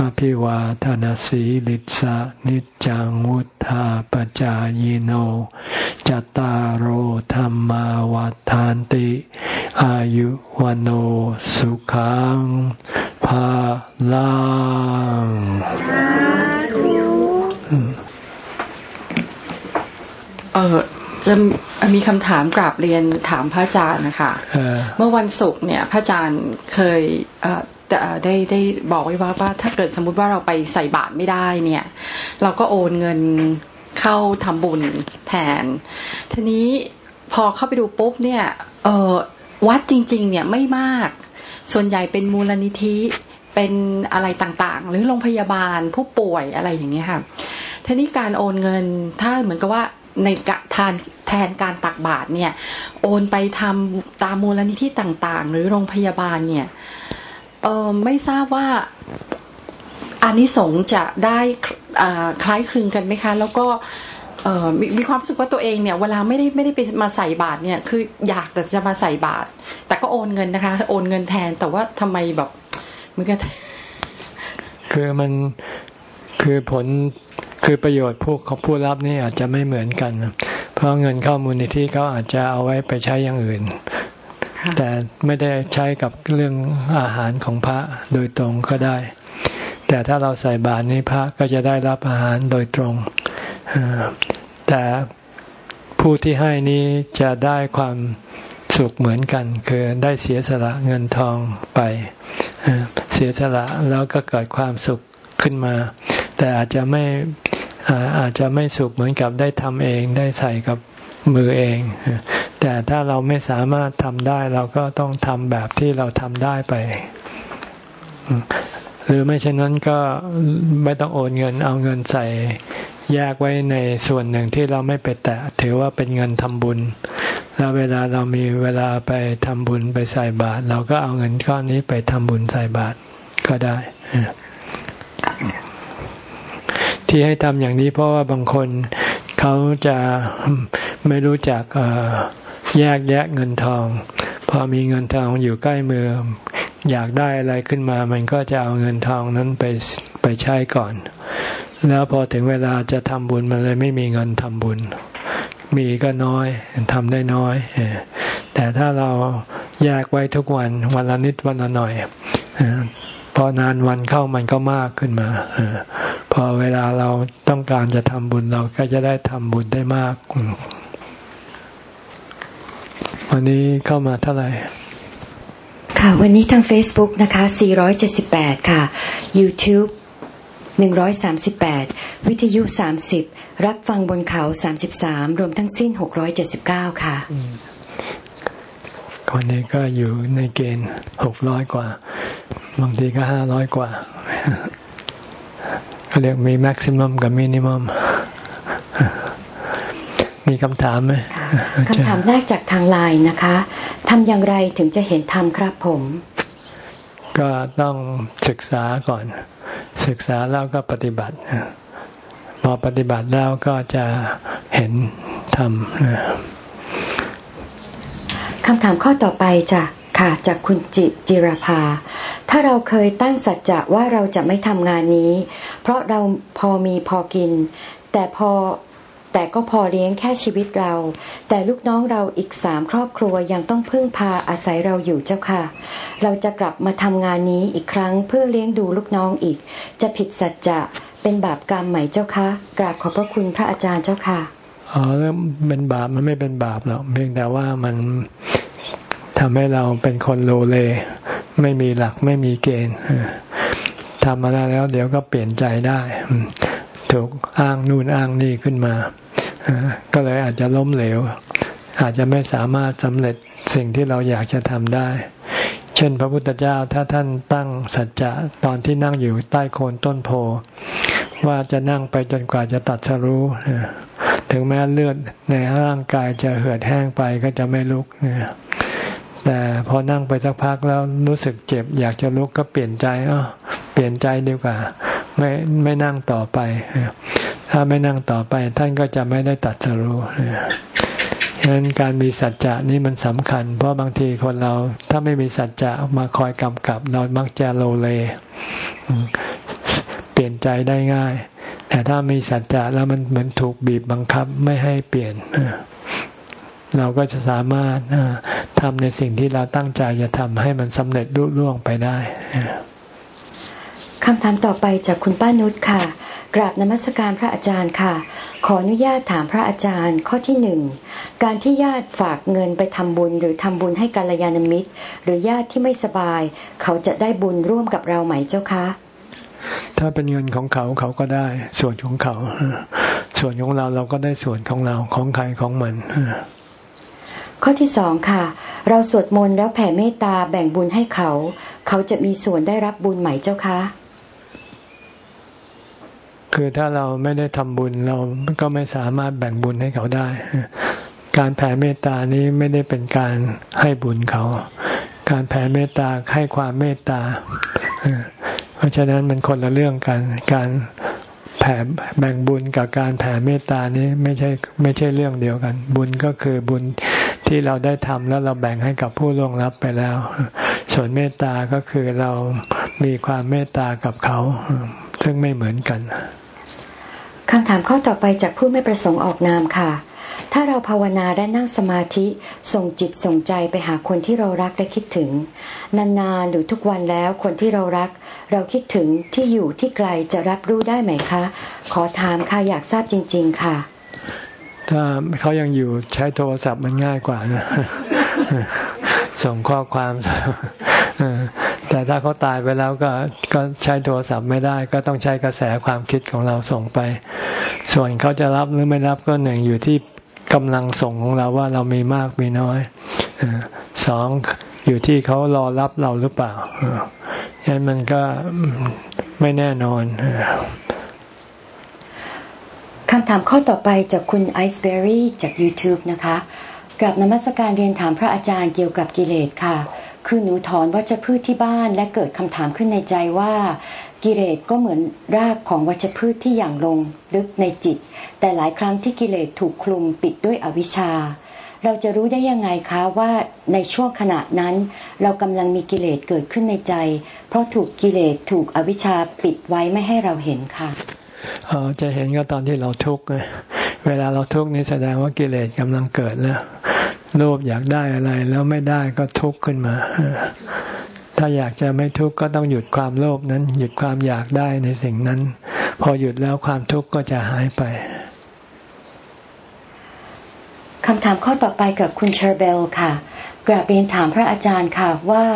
อภิวาทานสีลิสะนิจังวุธาปจายโน จตารโหธรรมาวาทานติ อายุวันโอสุขังภาลังเออจะมีคำถามกราบเรียนถามพระอาจารย์นะคะเมื่อวันศุกร์เนี่ย พระอาจารย์เคย ได้ได้บอกไว้ว่าว่าถ้าเกิดสมมุติว่าเราไปใส่บาตรไม่ได้เนี่ย เราก็โอนเงินเข้าทำบุญแทน ทีนี้พอเข้าไปดูปุ๊บเนี่ยเออวัดจริง ๆ เนี่ยไม่มาก ส่วนใหญ่เป็นมูลนิธิเป็นอะไรต่างๆ หรือโรงพยาบาลผู้ป่วยอะไรอย่างเงี้ยค่ะทีนี้การโอนเงินถ้าเหมือนกับว่าในกะทานแทนการตักบาตรเนี่ย โอนไปทำตามมูลนิธิต่างๆ หรือโรงพยาบาลเนี่ย เออไม่ทราบว่าอานิสงส์จะได้คล้ายคลึงกันไหมคะ แล้วก็มมีความรู้สึกว่าตัวเองเนี่ย เวลาไม่ได้ไม่ได้ไปมาใส่บาตรเนี่ย คืออยากแต่จะมาใส่บาตรแต่ก็โอนเงินนะคะ โอนเงินแทนแต่ว่าทำไมแบบเหมือนกันคือมันคือผลคือประโยชน์ผู้ของผู้รับนี่อาจจะไม่เหมือนกัน เพราะเงินเข้ามูลนิธิเขาอาจจะเอาไว้ไปใช้อย่างอื่น แต่ไม่ได้ใช้กับเรื่องอาหารของพระโดยตรงก็ได้ แต่ถ้าเราใส่บาตรนี้พระก็จะได้รับอาหารโดยตรง แต่ผู้ที่ให้นี้จะได้ความสุขเหมือนกัน คือได้เสียสละเงินทองไปเสียสละแล้วก็เกิดความสุขขึ้นมา แต่อาจจะไม่อาจจะไม่สุขเหมือนกับได้ทำเองได้ใส่กับ มือเอง แต่ถ้าเราไม่สามารถทำได้ เราก็ต้องทำแบบที่เราทำได้ไป หรือไม่เช่นนั้นก็ไม่ต้องโอนเงิน เอาเงินใส่แยกไว้ในส่วนหนึ่งที่เราไม่ไปแตะ ถือว่าเป็นเงินทำบุญ แล้วเวลาเรามีเวลาไปทำบุญไปใส่บาตรเราก็เอาเงินก้อนนี้ไปทำบุญใส่บาตรก็ได้ที่ให้ทำอย่างนี้เพราะว่าบางคนเขาจะ ไม่รู้จักแยกแยะเงินทอง พอมีเงินทองอยู่ใกล้มือ อยากได้อะไรขึ้นมา มันก็จะเอาเงินทองนั้นไปไปใช้ก่อน แล้วพอถึงเวลาจะทำบุญมันเลยไม่มีเงินทำบุญ มีก็น้อยทำได้น้อย แต่ถ้าเราแยกไว้ทุกวันวันละนิดวันละหน่อยพอนานวันเข้ามันก็มากขึ้นมาพอเวลาเราต้องการจะทำบุญเราก็จะได้ทำบุญได้มาก วันนี้เข้ามาเท่าไหร่ ค่ะ วันนี้ทาง Facebook นะคะ 478 ค่ะ YouTube 138 วิทยุ 30 รับฟังบนเขา 33 รวมทั้งสิ้น 679 ค่ะวันนี้ก็อยู่ในเกณฑ์ 600 กว่า บางทีก็ 500 กว่าเขาเรียกมีแม็กซิมัมกับมินิมัม มีคำถามไหมคำถามแรกจากทางไลน์นะคะทำอย่างไรถึงจะเห็นธรรมครับผม ก็ต้องศึกษาก่อน ศึกษาแล้วก็ปฏิบัติพอปฏิบัติแล้วก็จะเห็นธรรมคำถามข้อต่อไปจ้ะค่ะจากคุณจิจิรภา ถ้าเราเคยตั้งสัจจะว่าเราจะไม่ทำงานนี้ เพราะเราพอมีพอกิน แต่พอ แต่ก็พอเลี้ยงแค่ชีวิตเรา แต่ลูกน้องเราอีกสามครอบครัวยังต้องพึ่งพาอาศัยเราอยู่เจ้าค่ะ เราจะกลับมาทำงานนี้อีกครั้งเพื่อเลี้ยงดูลูกน้องอีก จะผิดสัจจะเป็นบาปกรรมไหมเจ้าคะกราบขอบพระคุณพระอาจารย์เจ้าค่ะอ๋อเรื่องเป็นบาปมันไม่เป็นบาปหรอกเพียงแต่ว่ามันทำให้เราเป็นคนโลเล ไม่มีหลักไม่มีเกณฑ์ทำมาแล้วเดี๋ยวก็เปลี่ยนใจได้ ถูกอ้างนู่นอ้างนี่ขึ้นมา ก็เลยอาจจะล้มเหลว อาจจะไม่สามารถสำเร็จสิ่งที่เราอยากจะทำได้ เช่น พระพุทธเจ้าถ้าท่านตั้งสัจจะตอนที่นั่งอยู่ใต้โคนต้นโพว่าจะนั่งไปจนกว่าจะตัดสรู้ถึงแม้เลือดในร่างกายจะเหือดแห้งไปก็จะไม่ลุกแต่พอนั่งไปสักพักแล้วรู้สึกเจ็บ อยากจะลุกก็เปลี่ยนใจอ๋อเปลี่ยนใจดีกว่า ไม่ไม่นั่งต่อไป ถ้าไม่นั่งต่อไป ท่านก็จะไม่ได้ตัดสรู้ฉะนั้นการมีสัจจะนี่มันสำคัญ เพราะบางทีคนเราถ้าไม่มีสัจจะมาคอยกำกับ เรามักจะโลเล เปลี่ยนใจได้ง่าย แต่ถ้ามีสัจจะแล้วมันเหมือนถูกบีบบังคับไม่ให้เปลี่ยนเราก็จะสามารถทำในสิ่งที่เราตั้งใจจะทำให้มันสำเร็จรุ่ร่วงไปได้ คำถามต่อไปจากคุณป้านุชค่ะ กราบนมัสการพระอาจารย์ค่ะ ขออนุญาตถามพระอาจารย์ข้อที่หนึ่ง การที่ญาติฝากเงินไปทำบุญหรือทำบุญให้กัลยาณมิตร หรือญาติที่ไม่สบาย เขาจะได้บุญร่วมกับเราไหมเจ้าคะ ถ้าเป็นเงินของเขาเขาก็ได้ ส่วนของเขา ส่วนของเราเราก็ได้ส่วนของเราของใครของมันข้อที่สองค่ะ เราสวดมนต์แล้วแผ่เมตตาแบ่งบุญให้เขา เขาจะมีส่วนได้รับบุญไหมเจ้าคะ คือถ้าเราไม่ได้ทำบุญเราก็ไม่สามารถแบ่งบุญให้เขาได้ การแผ่เมตตานี้ไม่ได้เป็นการให้บุญเขา การแผ่เมตตาให้ความเมตตา เพราะฉะนั้นมันคนละเรื่องกัน การแผ่แบ่งบุญกับการแผ่เมตตานี้ไม่ใช่ไม่ใช่เรื่องเดียวกัน บุญก็คือบุญที่เราได้ทำแล้วเราแบ่งให้กับผู้ล่วงลับไปแล้ว ส่วนเมตตาก็คือเรามีความเมตตากับเขา ซึ่งไม่เหมือนกัน คำถามข้อต่อไปจากผู้ไม่ประสงค์ออกนามค่ะ ถ้าเราภาวนาและนั่งสมาธิ ส่งจิตส่งใจไปหาคนที่เรารักและคิดถึง นานๆหรือทุกวันแล้วคนที่เรารัก เราคิดถึงที่อยู่ที่ไกลจะรับรู้ได้ไหมคะ ขอถามค่ะอยากทราบจริง ๆ ค่ะ ถ้าเขายังอยู่ใช้โทรศัพท์มันง่ายกว่านะส่งข้อความ แต่ถ้าเขาตายไปแล้วก็ก็ใช้โทรศัพท์ไม่ได้ ก็ต้องใช้กระแสความคิดของเราส่งไป ส่วนเขาจะรับหรือไม่รับก็หนึ่งอยู่ที่กำลังส่งของเราว่าเรามีมากมีน้อยสองอยู่ที่เขารอรับเราหรือเปล่าฉะนั้นมันก็ไม่แน่นอนคำถามข้อต่อไปจากคุณไอซ์เบอรี่จาก YouTube นะคะ กับนมัสการเรียนถามพระอาจารย์เกี่ยวกับกิเลสค่ะ คือหนูถอนวัชพืชที่บ้านและเกิดคำถามขึ้นในใจว่า กิเลสก็เหมือนรากของวัชพืชที่อย่างลงลึกในจิต แต่หลายครั้งที่กิเลสถูกคลุมปิดด้วยอวิชชา เราจะรู้ได้ยังไงคะว่าในช่วงขณะนั้น เรากำลังมีกิเลสเกิดขึ้นในใจ เพราะถูกกิเลสถูกอวิชชาปิดไว้ไม่ให้เราเห็นค่ะจะเห็นก็ตอนที่เราทุกข์เวลาเราทุกข์นี่แสดงว่ากิเลสกำลังเกิดแล้ว โลภอยากได้อะไรแล้วไม่ได้ก็ทุกข์ขึ้นมา ถ้าอยากจะไม่ทุกข์ก็ต้องหยุดความโลภนั้น หยุดความอยากได้ในสิ่งนั้น พอหยุดแล้วความทุกข์ก็จะหายไปคำถามข้อต่อไปกับคุณเชอร์เบลค่ะกราบเรียนถามพระอาจารย์ค่ะว่า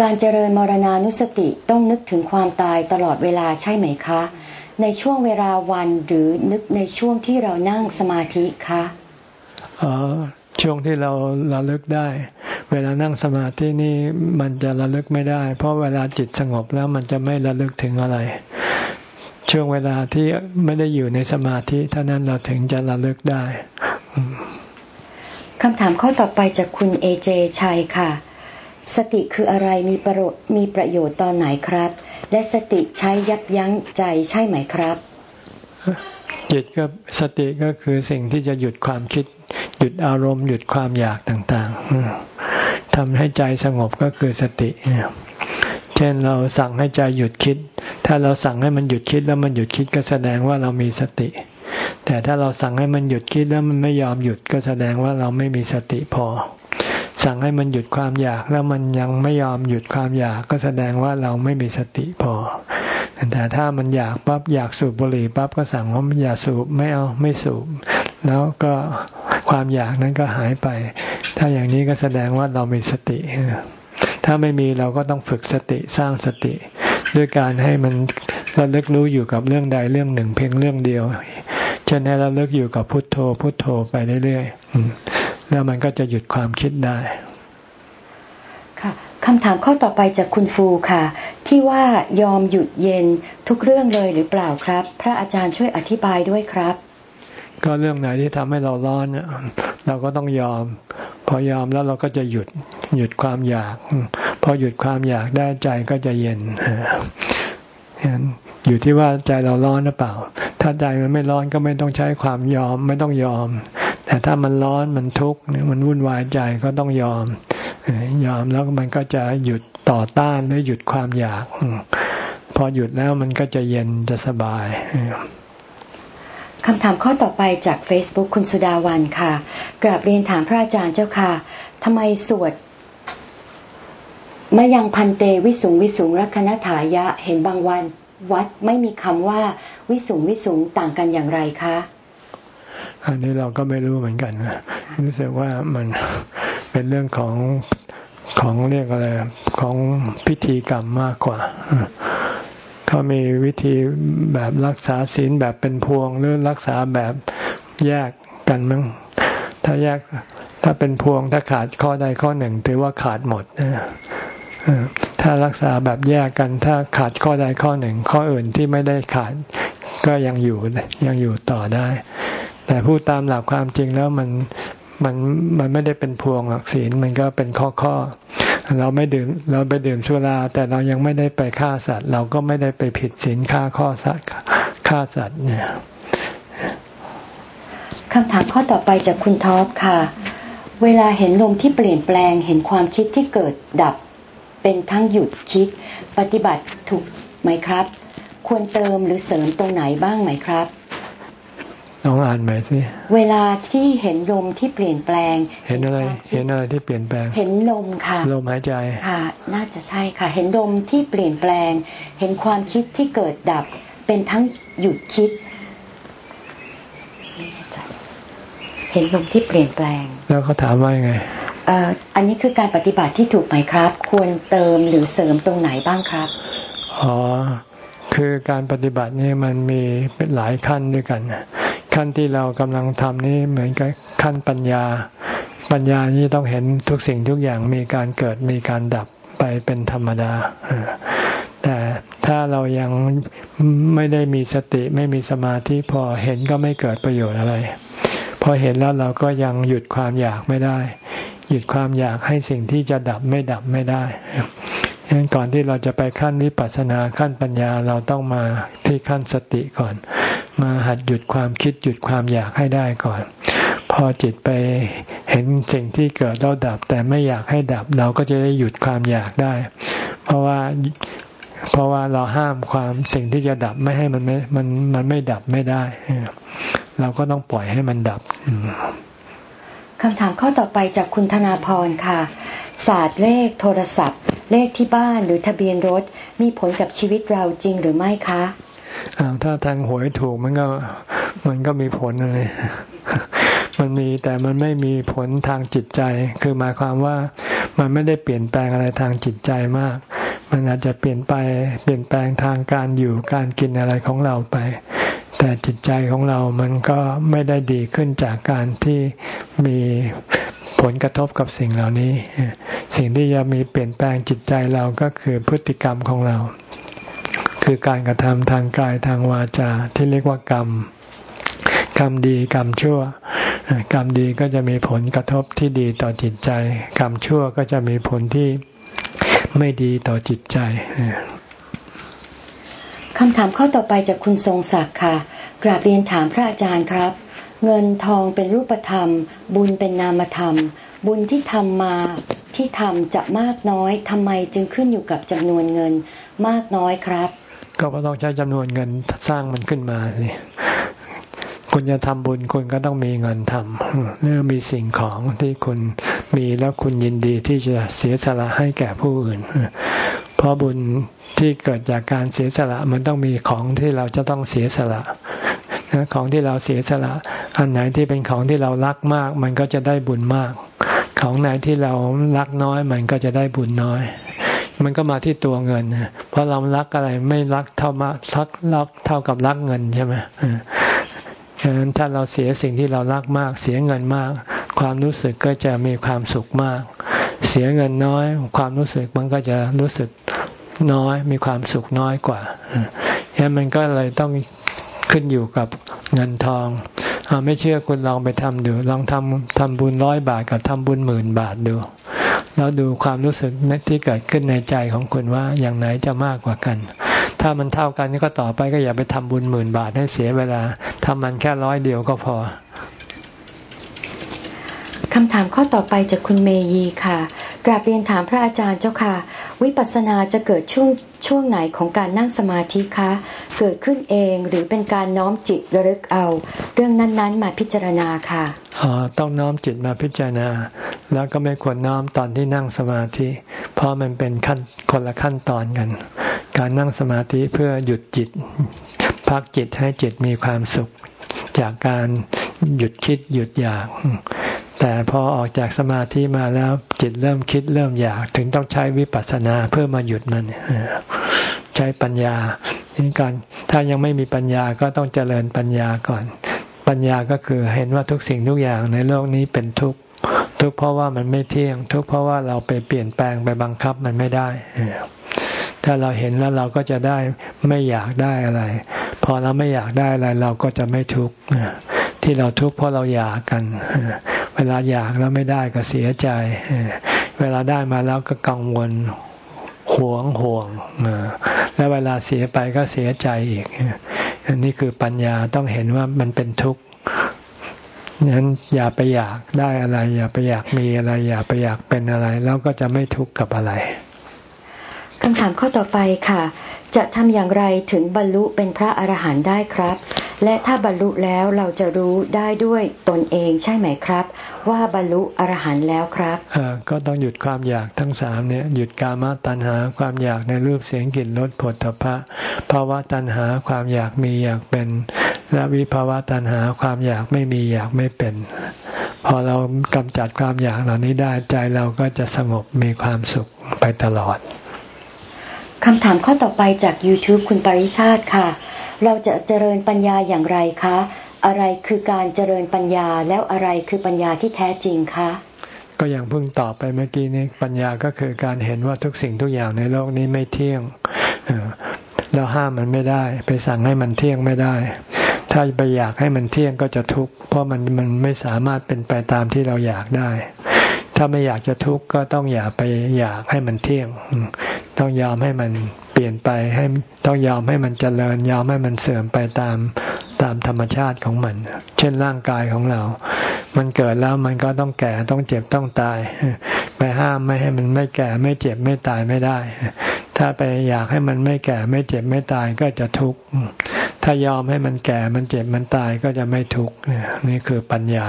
การเจริญมรณานุสติต้องนึกถึงความตายตลอดเวลาใช่ไหมคะ ในช่วงเวลาวันหรือนึกในช่วงที่เรานั่งสมาธิคะอ๋อ ช่วงที่เราระลึกได้ เวลานั่งสมาธินี่มันจะระลึกไม่ได้ เพราะเวลาจิตสงบแล้วมันจะไม่ระลึกถึงอะไร ช่วงเวลาที่ไม่ได้อยู่ในสมาธิเท่านั้นเราถึงจะระลึกได้คำถามข้อต่อไปจากคุณเอเจชัยค่ะ สติคืออะไรมีประโยชน์มีประโยชน์ตอนไหนครับ และสติใช้ยับยั้งใจใช่ไหมครับจิตก็สติก็คือสิ่งที่จะหยุดความคิด หยุดอารมณ์หยุดความอยากต่างๆทำให้ใจสงบก็คือสติ เช่นเราสั่งให้ใจหยุดคิด ถ้าเราสั่งให้มันหยุดคิดแล้วมันหยุดคิดก็แสดงว่าเรามีสติ แต่ถ้าเราสั่งให้มันหยุดคิดแล้วมันไม่ยอมหยุดก็แสดงว่าเราไม่มีสติพอ สั่งให้มันหยุดความอยากแล้วมันยังไม่ยอมหยุดความอยากก็แสดงว่าเราไม่มีสติพอแต่ถ้ามันอยากปั๊บอยากสูบบุหรี่ปั๊บก็สั่งว่าอย่าสูบไม่เอาไม่สูบ แล้วก็ความอยากนั้นก็หายไป ถ้าอย่างนี้ก็แสดงว่าเรามีสติ ถ้าไม่มีเราก็ต้องฝึกสติสร้างสติ ด้วยการให้มันระลึกรู้อยู่กับเรื่องใดเรื่องหนึ่ง เพียงเรื่องเดียวเช่นให้ราเลิกอยู่กับพุทโธ พุทโธไปเรื่อยๆแล้วมันก็จะหยุดความคิดได้ค่ะคำถามข้อต่อไปจากคุณฟูค่ะ ที่ว่ายอมหยุดเย็นทุกเรื่องเลยหรือเปล่าครับ พระอาจารย์ช่วยอธิบายด้วยครับ ก็เรื่องไหนที่ทำให้เราร้อนเราก็ต้องยอม พอยอมแล้วเราก็จะหยุดหยุดความอยาก พอหยุดความอยากได้ใจก็จะเย็นอยู่ที่ว่าใจเราร้อนหรือเปล่า ถ้าใจมันไม่ร้อนก็ไม่ต้องใช้ความยอมไม่ต้องยอม แต่ถ้ามันร้อนมันทุกข์มันวุ่นวายใจก็ต้องยอม ยอมแล้วมันก็จะหยุดต่อต้านหรือหยุดความอยาก พอหยุดแล้วมันก็จะเย็นจะสบาย คำถามข้อต่อไปจาก Facebook คุณสุดาวันค่ะ กราบเรียนถามพระอาจารย์เจ้าค่ะทำไมสวดมายังพันเตวิสุงวิสุงรักนถายะเห็นบางวัน วัดไม่มีคำว่าวิสุงวิสุงต่างกันอย่างไรคะ อันนี้เราก็ไม่รู้เหมือนกันนะรู้สึกว่ามันเป็นเรื่องของของเรียกอะไรของพิธีกรรมมากกว่า เขามีวิธีแบบรักษาศีลแบบเป็นพวง หรือรักษาแบบแยกกันมั้งถ้าแยกถ้าเป็นพวงถ้าขาดข้อใดข้อหนึ่งถือว่าขาดหมดถ้ารักษาแบบแยกกัน ถ้าขาดข้อใดข้อหนึ่ง ข้ออื่นที่ไม่ได้ขาดก็ยังอยู่ยังอยู่ต่อได้ แต่พูดตามหลักความจริงแล้วมันมันมันไม่ได้เป็นพวงหลักศีลมันก็เป็นข้อข้อ เราไม่ดื่มเราไปดื่มสุรา แต่เรายังไม่ได้ไปฆ่าสัตว์ เราก็ไม่ได้ไปผิดศีลฆ่าข้อสัตว์ฆ่าสัตว์เนี่ยคำถามข้อต่อไปจากคุณท็อปค่ะ เวลาเห็นลมที่เปลี่ยนแปลงเห็นความคิดที่เกิดดับ เป็นทั้งหยุดคิด ปฏิบัติถูกไหมครับ ควรเติมหรือเสริมตรงไหนบ้างไหมครับ ลองอ่านใหม่สิเวลาที่เห็นลมที่เปลี่ยนแปลง เห็นอะไร เห็นอะไรที่เปลี่ยนแปลง เห็นลมค่ะ ลมหายใจค่ะ น่าจะใช่ค่ะ เห็นลมที่เปลี่ยนแปลง เห็นความคิดที่เกิดดับ เป็นทั้งหยุดคิดเห็นลมที่เปลี่ยนแปลง แล้วเขาถามว่ายังไงอันนี้คือการปฏิบัติที่ถูกไหมครับ ควรเติมหรือเสริมตรงไหนบ้างครับอ๋อคือการปฏิบัตินี่มันมีเป็นหลายขั้นด้วยกัน ขั้นที่เรากำลังทำนี่เหมือนกับขั้นปัญญา ปัญญานี้ต้องเห็นทุกสิ่งทุกอย่างมีการเกิดมีการดับไปเป็นธรรมดา แต่ถ้าเรายังไม่ได้มีสติไม่มีสมาธิพอเห็นก็ไม่เกิดประโยชน์อะไร พอเห็นแล้วเราก็ยังหยุดความอยากไม่ได้ หยุดความอยากให้สิ่งที่จะดับไม่ดับไม่ได้ ฉะนั้นก่อนที่เราจะไปขั้นวิปัสสนาขั้นปัญญาเราต้องมาที่ขั้นสติก่อน มาหัดหยุดความคิดหยุดความอยากให้ได้ก่อน พอจิตไปเห็นสิ่งที่เกิดแล้วดับ แต่ไม่อยากให้ดับ เราก็จะได้หยุดความอยากได้ เพราะว่าเพราะว่าเราห้ามความสิ่งที่จะดับไม่ให้มันไม่มันมันไม่ดับไม่ได้ เราก็ต้องปล่อยให้มันดับคำถามข้อต่อไปจากคุณธนาพรค่ะ ศาสตร์เลขโทรศัพท์ เลขที่บ้านหรือทะเบียนรถมีผลกับชีวิตเราจริงหรือไม่คะถ้าทางหวยถูกมันก็มันก็มีผลเลยมันมีแต่มันไม่มีผลทางจิตใจ คือหมายความว่ามันไม่ได้เปลี่ยนแปลงอะไรทางจิตใจมาก มันอาจจะเปลี่ยนไปเปลี่ยนแปลงทางการอยู่การกินอะไรของเราไป แต่จิตใจของเรามันก็ไม่ได้ดีขึ้นจากการที่มี ผลกระทบกับสิ่งเหล่านี้ สิ่งที่จะมีเปลี่ยนแปลงจิตใจเราก็คือพฤติกรรมของเรา คือการกระทำทางกายทางวาจาที่เรียกว่ากรรมกรรมดีกรรมชั่ว กรรมดีก็จะมีผลกระทบที่ดีต่อจิตใจ กรรมชั่วก็จะมีผลที่ไม่ดีต่อจิตใจคำถามข้อต่อไปจากคุณทรงศักดิ์ค่ะ กราบเรียนถามพระอาจารย์ครับ เงินทองเป็นรูปธรรม บุญเป็นนามธรรม บุญที่ทำมาที่ทำจะมากน้อยทำไมจึงขึ้นอยู่กับจำนวนเงินมากน้อยครับ ก็ต้องใช้จำนวนเงินสร้างมันขึ้นมาสิคุณจะทำบุญคุณก็ต้องมีเงินทำเนื่อมีสิ่งของที่คุณมีแล้วคุณยินดีที่จะเสียสละให้แก่ผู้อื่น เพราะบุญที่เกิดจากการเสียสละมันต้องมีของที่เราจะต้องเสียสละ ของที่เราเสียสละ อันไหนที่เป็นของที่เรารักมาก มันก็จะได้บุญมาก ของไหนที่เรารักน้อย มันก็จะได้บุญน้อย มันก็มาที่ตัวเงิน เพราะเรารักอะไรไม่รักเท่ามาทักรักเท่ากับรักเงินใช่ไหมฉะนั้นถ้าเราเสียสิ่งที่เรารักมาก เสียเงินมาก ความรู้สึกก็จะมีความสุขมาก เสียเงินน้อย ความรู้สึกมันก็จะรู้สึกน้อย มีความสุขน้อยกว่าฉะนั้นมันก็เลยต้อง ขึ้นอยู่กับเงินทองอไม่เชื่อคุณลองไปทำดู ลองทำทำบุญร้อยบาทกับทำบุญหมื่นบาทดู แล้วดูความรู้สึกที่เกิดขึ้นในใจของคุณว่าอย่างไหนจะมากกว่ากัน ถ้ามันเท่ากันก็ต่อไปก็อย่าไปทำบุญหมื่นบาทให้เสียเวลาทำมันแค่ร้อยเดียวก็พอ คำถามข้อต่อไปจากคุณเมยีค่ะ กราบเรียนถามพระอาจารย์เจ้าค่ะ วิปัสสนาจะเกิดช่วงช่วงไหนของการนั่งสมาธิคะ เกิดขึ้นเองหรือเป็นการน้อมจิตระลึกเอา เรื่องนั้น ๆ มาพิจารณาค่ะอ๋อต้องน้อมจิตมาพิจารณา แล้วก็ไม่ควรน้อมตอนที่นั่งสมาธิ เพราะมันเป็นขั้นคนละขั้นตอนกัน การนั่งสมาธิเพื่อหยุดจิต พักจิตให้จิตมีความสุขจากการหยุดคิดหยุดอยาก แต่พอออกจากสมาธิมาแล้วจิตเริ่มคิดเริ่มอยาก ถึงต้องใช้วิปัสสนาเพื่อมาหยุดมันใช้ปัญญานี่การถ้ายังไม่มีปัญญาก็ต้องเจริญปัญญาก่อน ปัญญาก็คือเห็นว่าทุกสิ่งทุกอย่างในโลกนี้เป็นทุกข์ทุกข์เพราะว่ามันไม่เที่ยง ทุกข์เพราะว่าเราไปเปลี่ยนแปลงไปบังคับมันไม่ได้ถ้าเราเห็นแล้วเราก็จะได้ไม่อยากได้อะไร พอเราไม่อยากได้อะไร เราก็จะไม่ทุกข์ที่เราทุกข์เพราะเราอยากกัน เวลาอยากแล้วไม่ได้ก็เสียใจ เวลาได้มาแล้วก็กังวลหวงห่วงแล้วเวลาเสียไปก็เสียใจอีกอันนี้คือปัญญาต้องเห็นว่ามันเป็นทุกข์นั้นอย่าไปอยากได้อะไร อย่าไปอยากมีอะไร อย่าไปอยากเป็นอะไร แล้วก็จะไม่ทุกข์กับอะไรคำถามข้อต่อไปค่ะ จะทำอย่างไรถึงบรรลุเป็นพระอรหันต์ได้ครับ และถ้าบรรลุแล้วเราจะรู้ได้ด้วยตนเองใช่ไหมครับ ว่าบรรลุอรหันต์แล้วครับก็ต้องหยุดความอยากทั้งสามเนี่ยหยุดกามตัณหาความอยากในรูปเสียงกลิ่นรสผลตภะภาวะตัณหาความอยากมีอยากเป็น และวิภาวะตัณหาความอยากไม่มีอยากไม่เป็น พอเรากำจัดความอยากเหล่านี้ได้ใจเราก็จะสงบมีความสุขไปตลอด คำถามข้อต่อไปจาก YouTube คุณปริชาติค่ะ เราจะเจริญปัญญาอย่างไรคะ อะไรคือการเจริญปัญญาแล้วอะไรคือปัญญาที่แท้จริงคะ ก็อย่างเพิ่งตอบไปเมื่อกี้นี้ปัญญาก็คือการเห็นว่าทุกสิ่งทุกอย่างในโลกนี้ไม่เที่ยงเราห้ามมันไม่ได้ ไปสั่งให้มันเที่ยงไม่ได้ ถ้าไปอยากให้มันเที่ยงก็จะทุกข์เพราะมันมันไม่สามารถเป็นไปตามที่เราอยากได้ ถ้าไม่อยากจะทุกข์ก็ต้องอย่าไปอยากให้มันเที่ยง ต้องยอมให้มันเปลี่ยนไปให้ต้องยอมให้มันเจริญ ยอมให้มันเสื่อมไปตามตามธรรมชาติของมัน เช่นร่างกายของเรา มันเกิดแล้วมันก็ต้องแก่ต้องเจ็บต้องตาย ไปห้ามไม่ให้มันไม่แก่ไม่เจ็บไม่ตายไม่ได้ ถ้าไปอยากให้มันไม่แก่ไม่เจ็บไม่ตายก็จะทุกข์ ถ้ายอมให้มันแก่มันเจ็บมันตายก็จะไม่ทุกข์นี่คือปัญญา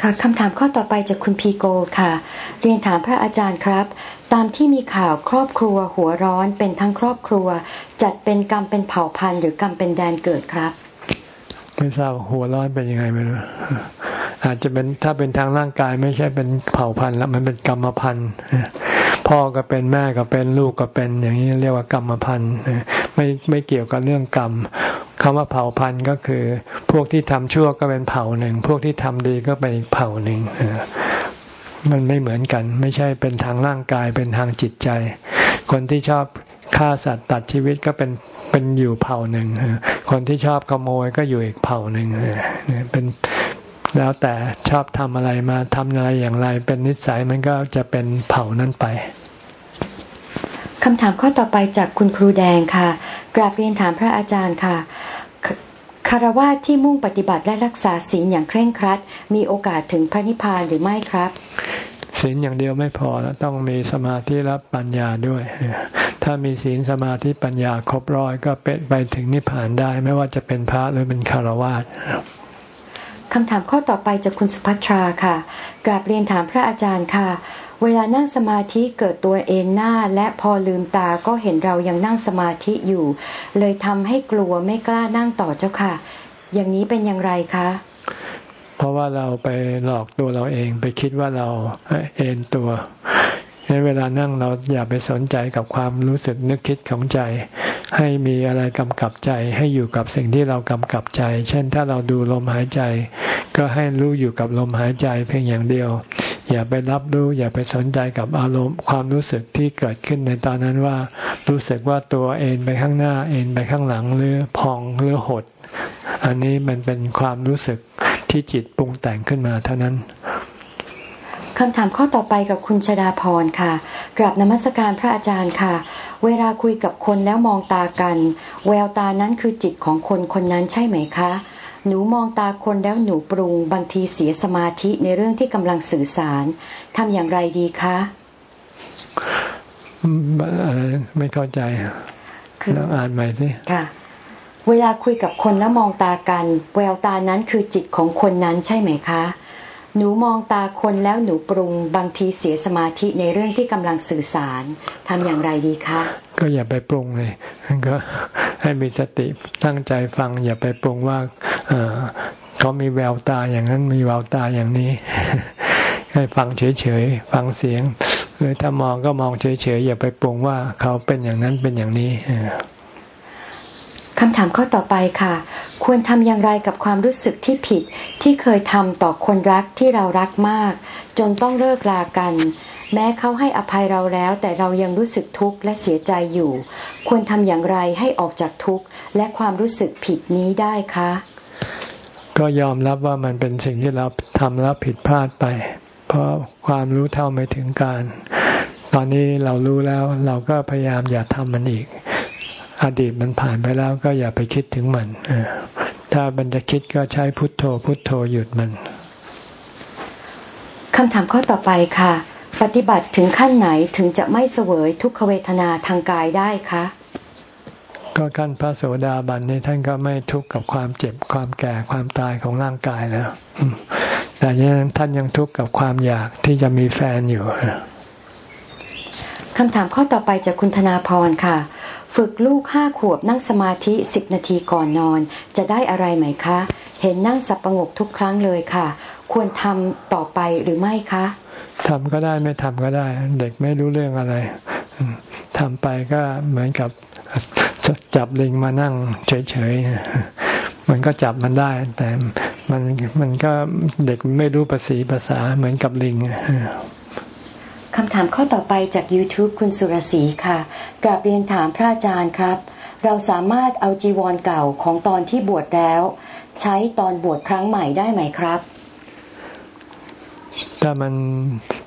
ค่ะคำถามข้อต่อไปจากคุณพีโกค่ะ เรียนถามพระอาจารย์ครับ ตามที่มีข่าวครอบครัวหัวร้อนเป็นทั้งครอบครัว จัดเป็นกรรมเป็นเผ่าพันธุ์หรือกรรมเป็นแดนเกิดครับไม่ทราบหัวร้อนเป็นยังไงไม่รู้อาจจะเป็นถ้าเป็นทางร่างกายไม่ใช่เป็นเผ่าพันธุ์แล้วมันเป็นกรรมพันธุ์พ่อก็เป็นแม่ก็เป็นลูกก็เป็น อย่างนี้เรียกว่ากรรมพันธุ์ไม่ไม่เกี่ยวกับเรื่องกรรม คำว่าเผ่าพันธุ์ก็คือ พวกที่ทำชั่วก็เป็นเผ่าหนึ่ง พวกที่ทำดีก็เป็นอีกเผ่าหนึ่งมันไม่เหมือนกัน ไม่ใช่เป็นทางร่างกายเป็นทางจิตใจ คนที่ชอบฆ่าสัตว์ตัดชีวิตก็เป็นเป็นอยู่เผ่าหนึ่งคนที่ชอบขโมยก็อยู่อีกเผ่าหนึ่งเป็นแล้วแต่ชอบทำอะไรมาทำอะไรอย่างไร เป็นนิสัยมันก็จะเป็นเผ่านั้นไปคำถามข้อต่อไปจากคุณครูแดงค่ะ กราบเรียนถามพระอาจารย์ค่ะ คารวะที่มุ่งปฏิบัติและรักษาศีลอย่างเคร่งครัด มีโอกาสถึงพระนิพพานหรือไม่ครับศีลอย่างเดียวไม่พอแล้วต้องมีสมาธิและปัญญาด้วย ถ้ามีศีลสมาธิปัญญาครบร้อยก็เป็นไปถึงนิพพานได้ ไม่ว่าจะเป็นพระหรือเป็นคารวะคำถามข้อต่อไปจากคุณสุภัทราค่ะ กราบเรียนถามพระอาจารย์ค่ะ เวลานั่งสมาธิเกิดตัวเองหน้า และพอลืมตาก็เห็นเรายังนั่งสมาธิอยู่ เลยทำให้กลัวไม่กล้านั่งต่อเจ้าค่ะ อย่างนี้เป็นอย่างไรคะ เพราะว่าเราไปหลอกตัวเราเองไปคิดว่าเราเอนตัว ในเวลานั่งเราอย่าไปสนใจกับความรู้สึกนึกคิดของใจ ให้มีอะไรกำกับใจ ให้อยู่กับสิ่งที่เรากำกับใจ เช่นถ้าเราดูลมหายใจ ก็ให้รู้อยู่กับลมหายใจเพียงอย่างเดียว อย่าไปรับรู้อย่าไปสนใจกับอารมณ์ความรู้สึกที่เกิดขึ้นในตอนนั้นว่า รู้สึกว่าตัวเอ็นไปข้างหน้าเอ็นไปข้างหลังหรือพองหรือหด อันนี้มันเป็นความรู้สึกที่จิตปรุงแต่งขึ้นมาเท่านั้น คำถามข้อต่อไปกับคุณชดาพรค่ะ กราบนมัสการพระอาจารย์ค่ะ เวลาคุยกับคนแล้วมองตากัน แววตานั้นคือจิตของคนคนนั้นใช่ไหมคะ หนูมองตาคนแล้วหนูปรุงบางทีเสียสมาธิในเรื่องที่กำลังสื่อสารทำอย่างไรดีคะไม่เข้าใจแล้วอ่านใหม่สิค่ะ เวลาคุยกับคนแล้วมองตากัน แววตานั้นคือจิตของคนนั้นใช่ไหมคะ หนูมองตาคนแล้วหนูปรุงบางทีเสียสมาธิในเรื่องที่กำลังสื่อสารทำอย่างไรดีคะ ก็อย่าไปปรุงเลยก็ให้มีสติตั้งใจฟัง อย่าไปปรุงว่าเขามีแววตาอย่างนั้นมีแววตาอย่างนี้ ให้ฟังเฉยๆฟังเสียงหรือถ้ามองก็มองเฉยๆอย่าไปปรุงว่าเขาเป็นอย่างนั้นเป็นอย่างนี้ คำถามข้อต่อไปค่ะ ควรทำอย่างไรกับความรู้สึกที่ผิดที่เคยทำต่อคนรักที่เรารักมาก จนต้องเลิกลากัน แม้เขาให้อภัยเราแล้ว แต่เรายังรู้สึกทุกข์และเสียใจอยู่ ควรทำอย่างไรให้ออกจากทุกข์และความรู้สึกผิดนี้ได้คะ ก็ยอมรับว่ามันเป็นสิ่งที่เราทำแล้วผิดพลาดไป เพราะความรู้เท่าไม่ถึงการ ตอนนี้เรารู้แล้วเราก็พยายามอย่าทำมันอีก อดีตมันผ่านไปแล้วก็อย่าไปคิดถึงมันถ้ามันจะคิดก็ใช้พุทโธ พุทโธหยุดมันคำถามข้อต่อไปค่ะ ปฏิบัติถึงขั้นไหนถึงจะไม่เสวยทุกขเวทนาทางกายได้คะก็ขั้นพระโสดาบันนี่ท่านก็ไม่ทุกข์กับความเจ็บความแก่ความตายของร่างกายแล้วแต่ยังท่านยังทุกข์กับความอยากที่จะมีแฟนอยู่คำถามข้อต่อไปจากคุณธนาพรค่ะ ฝึกลูกห้าขวบนั่งสมาธิสิบนาทีก่อนนอน จะได้อะไรไหมคะ เห็นนั่งสับประงกทุกครั้งเลยค่ะ ควรทำต่อไปหรือไม่คะทำก็ได้ไม่ทำก็ได้ เด็กไม่รู้เรื่องอะไรทำไปก็เหมือนกับจับลิงมานั่งเฉยๆมันก็จับมันได้ แต่มันมันก็เด็กไม่รู้ภาษีภาษาเหมือนกับลิง คำถามข้อต่อไปจาก YouTube คุณสุรศรีค่ะกราบเรียนถามพระอาจารย์ครับ เราสามารถเอาจีวรเก่าของตอนที่บวชแล้ว ใช้ตอนบวชครั้งใหม่ได้ไหมครับ ถ้ามัน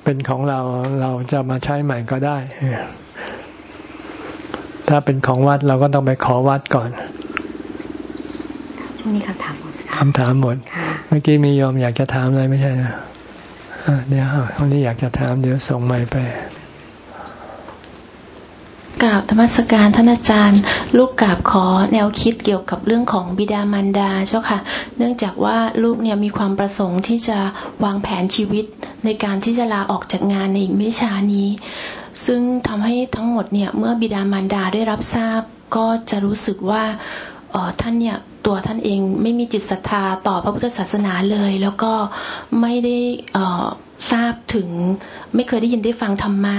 เป็นของเราเราจะมาใช้ใหม่ก็ได้ ถ้าเป็นของวัดเราก็ต้องไปขอวัดก่อน ช่วงนี้คำถามหมดคำถามหมด เมื่อกี้มีโยมอยากจะถามอะไรไม่ใช่นะ เดี๋ยวคนนี้อยากจะถามเดี๋ยวส่งไมไปกราบธรรมสการท่านอาจารย์ ลูกกราบขอแนวคิดเกี่ยวกับเรื่องของบิดามารดาเจ้าค่ะ เนื่องจากว่าลูกเนี่ยมีความประสงค์ที่จะวางแผนชีวิตในการที่จะลาออกจากงานในอีกไม่ช้านี้ ซึ่งทำให้ทั้งหมดเนี่ยเมื่อบิดามารดาได้รับทราบก็จะรู้สึกว่าท่านเนี่ย ตัวท่านเองไม่มีจิตศรัทธาต่อพระพุทธศาสนาเลย แล้วก็ไม่ได้ทราบถึงไม่เคยได้ยินได้ฟังธรรมะ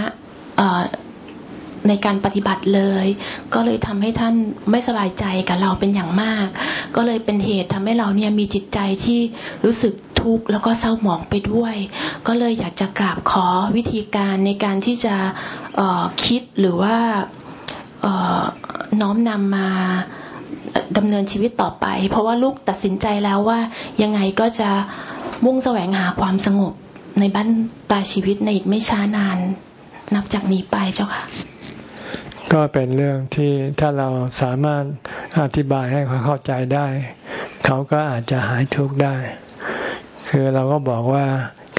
ในการปฏิบัติเลย ก็เลยทำให้ท่านไม่สบายใจกับเราเป็นอย่างมาก ก็เลยเป็นเหตุทำให้เราเนี่ยมีจิตใจที่รู้สึกทุกข์แล้วก็เศร้าหมองไปด้วย ก็เลยอยากจะกราบขอวิธีการในการที่จะคิดหรือว่าน้อมนำมา ดำเนินชีวิตต่อไป เพราะว่าลูกตัดสินใจแล้วว่ายังไงก็จะมุ่งแสวงหาความสงบในบ้านตายชีวิตในอีกไม่ช้านาน นับจากนี้ไปเจ้าค่ะ ก็เป็นเรื่องที่ถ้าเราสามารถอธิบายให้เขาเข้าใจได้ เขาก็อาจจะหายทุกข์ได้ คือเราก็บอกว่า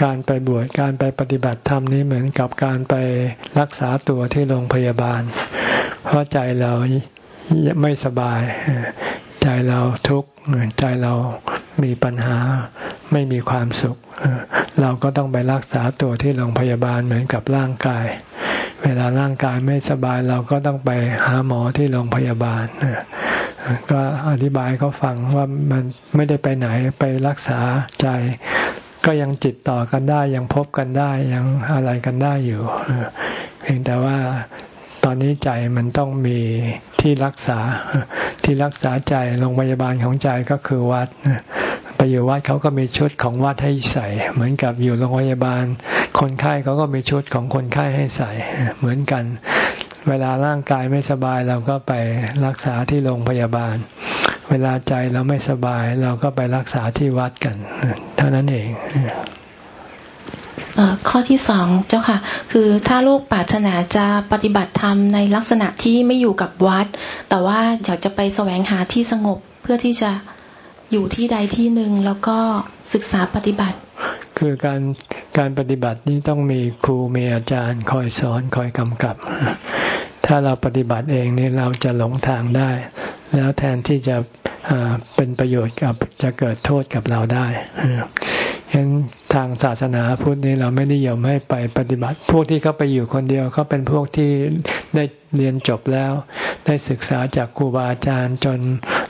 การไปบวชการไปปฏิบัติธรรมนี้เหมือนกับการไปรักษาตัวที่โรงพยาบาล เพราะใจเรา ไม่สบาย ใจเราทุกข์ใจเรามีปัญหาไม่มีความสุข เราก็ต้องไปรักษาตัวที่โรงพยาบาลเหมือนกับร่างกาย เวลาร่างกายไม่สบายเราก็ต้องไปหาหมอที่โรงพยาบาลก็อธิบายเขาฟังว่ามันไม่ได้ไปไหนไปรักษาใจ ก็ยังจิตต่อกันได้ยังพบกันได้ยังอะไรกันได้อยู่เพียงแต่ว่า ตอนนี้ใจมันต้องมีที่รักษาที่รักษาใจโรงพยาบาลของใจก็คือวัดไปอยู่วัดเขาก็มีชุดของวัดให้ใส่ เหมือนกับอยู่โรงพยาบาล คนไข้เขาก็มีชุดของคนไข้ให้ใส่ เหมือนกัน เวลาร่างกายไม่สบายเราก็ไปรักษาที่โรงพยาบาล เวลาใจเราไม่สบาย เราก็ไปรักษาที่วัดกันเท่านั้นเอง ข้อที่สองเจ้าค่ะ คือถ้าลูกปรารถนาจะปฏิบัติธรรมในลักษณะที่ไม่อยู่กับวัด แต่ว่าอยากจะไปแสวงหาที่สงบเพื่อที่จะอยู่ที่ใดที่หนึ่งแล้วก็ศึกษาปฏิบัติ คือการการปฏิบัตินี้ต้องมีครูมีอาจารย์คอยสอนคอยกำกับ ถ้าเราปฏิบัติเองนี่เราจะหลงทางได้ แล้วแทนที่จะเป็นประโยชน์กับจะเกิดโทษกับเราได้ ฉะนั้นทางศาสนาพุทธนี้เราไม่นิยมให้ไปปฏิบัติ พวกที่เขาไปอยู่คนเดียวเขาเป็นพวกที่ได้เรียนจบแล้ว ได้ศึกษาจากครูบาอาจารย์จน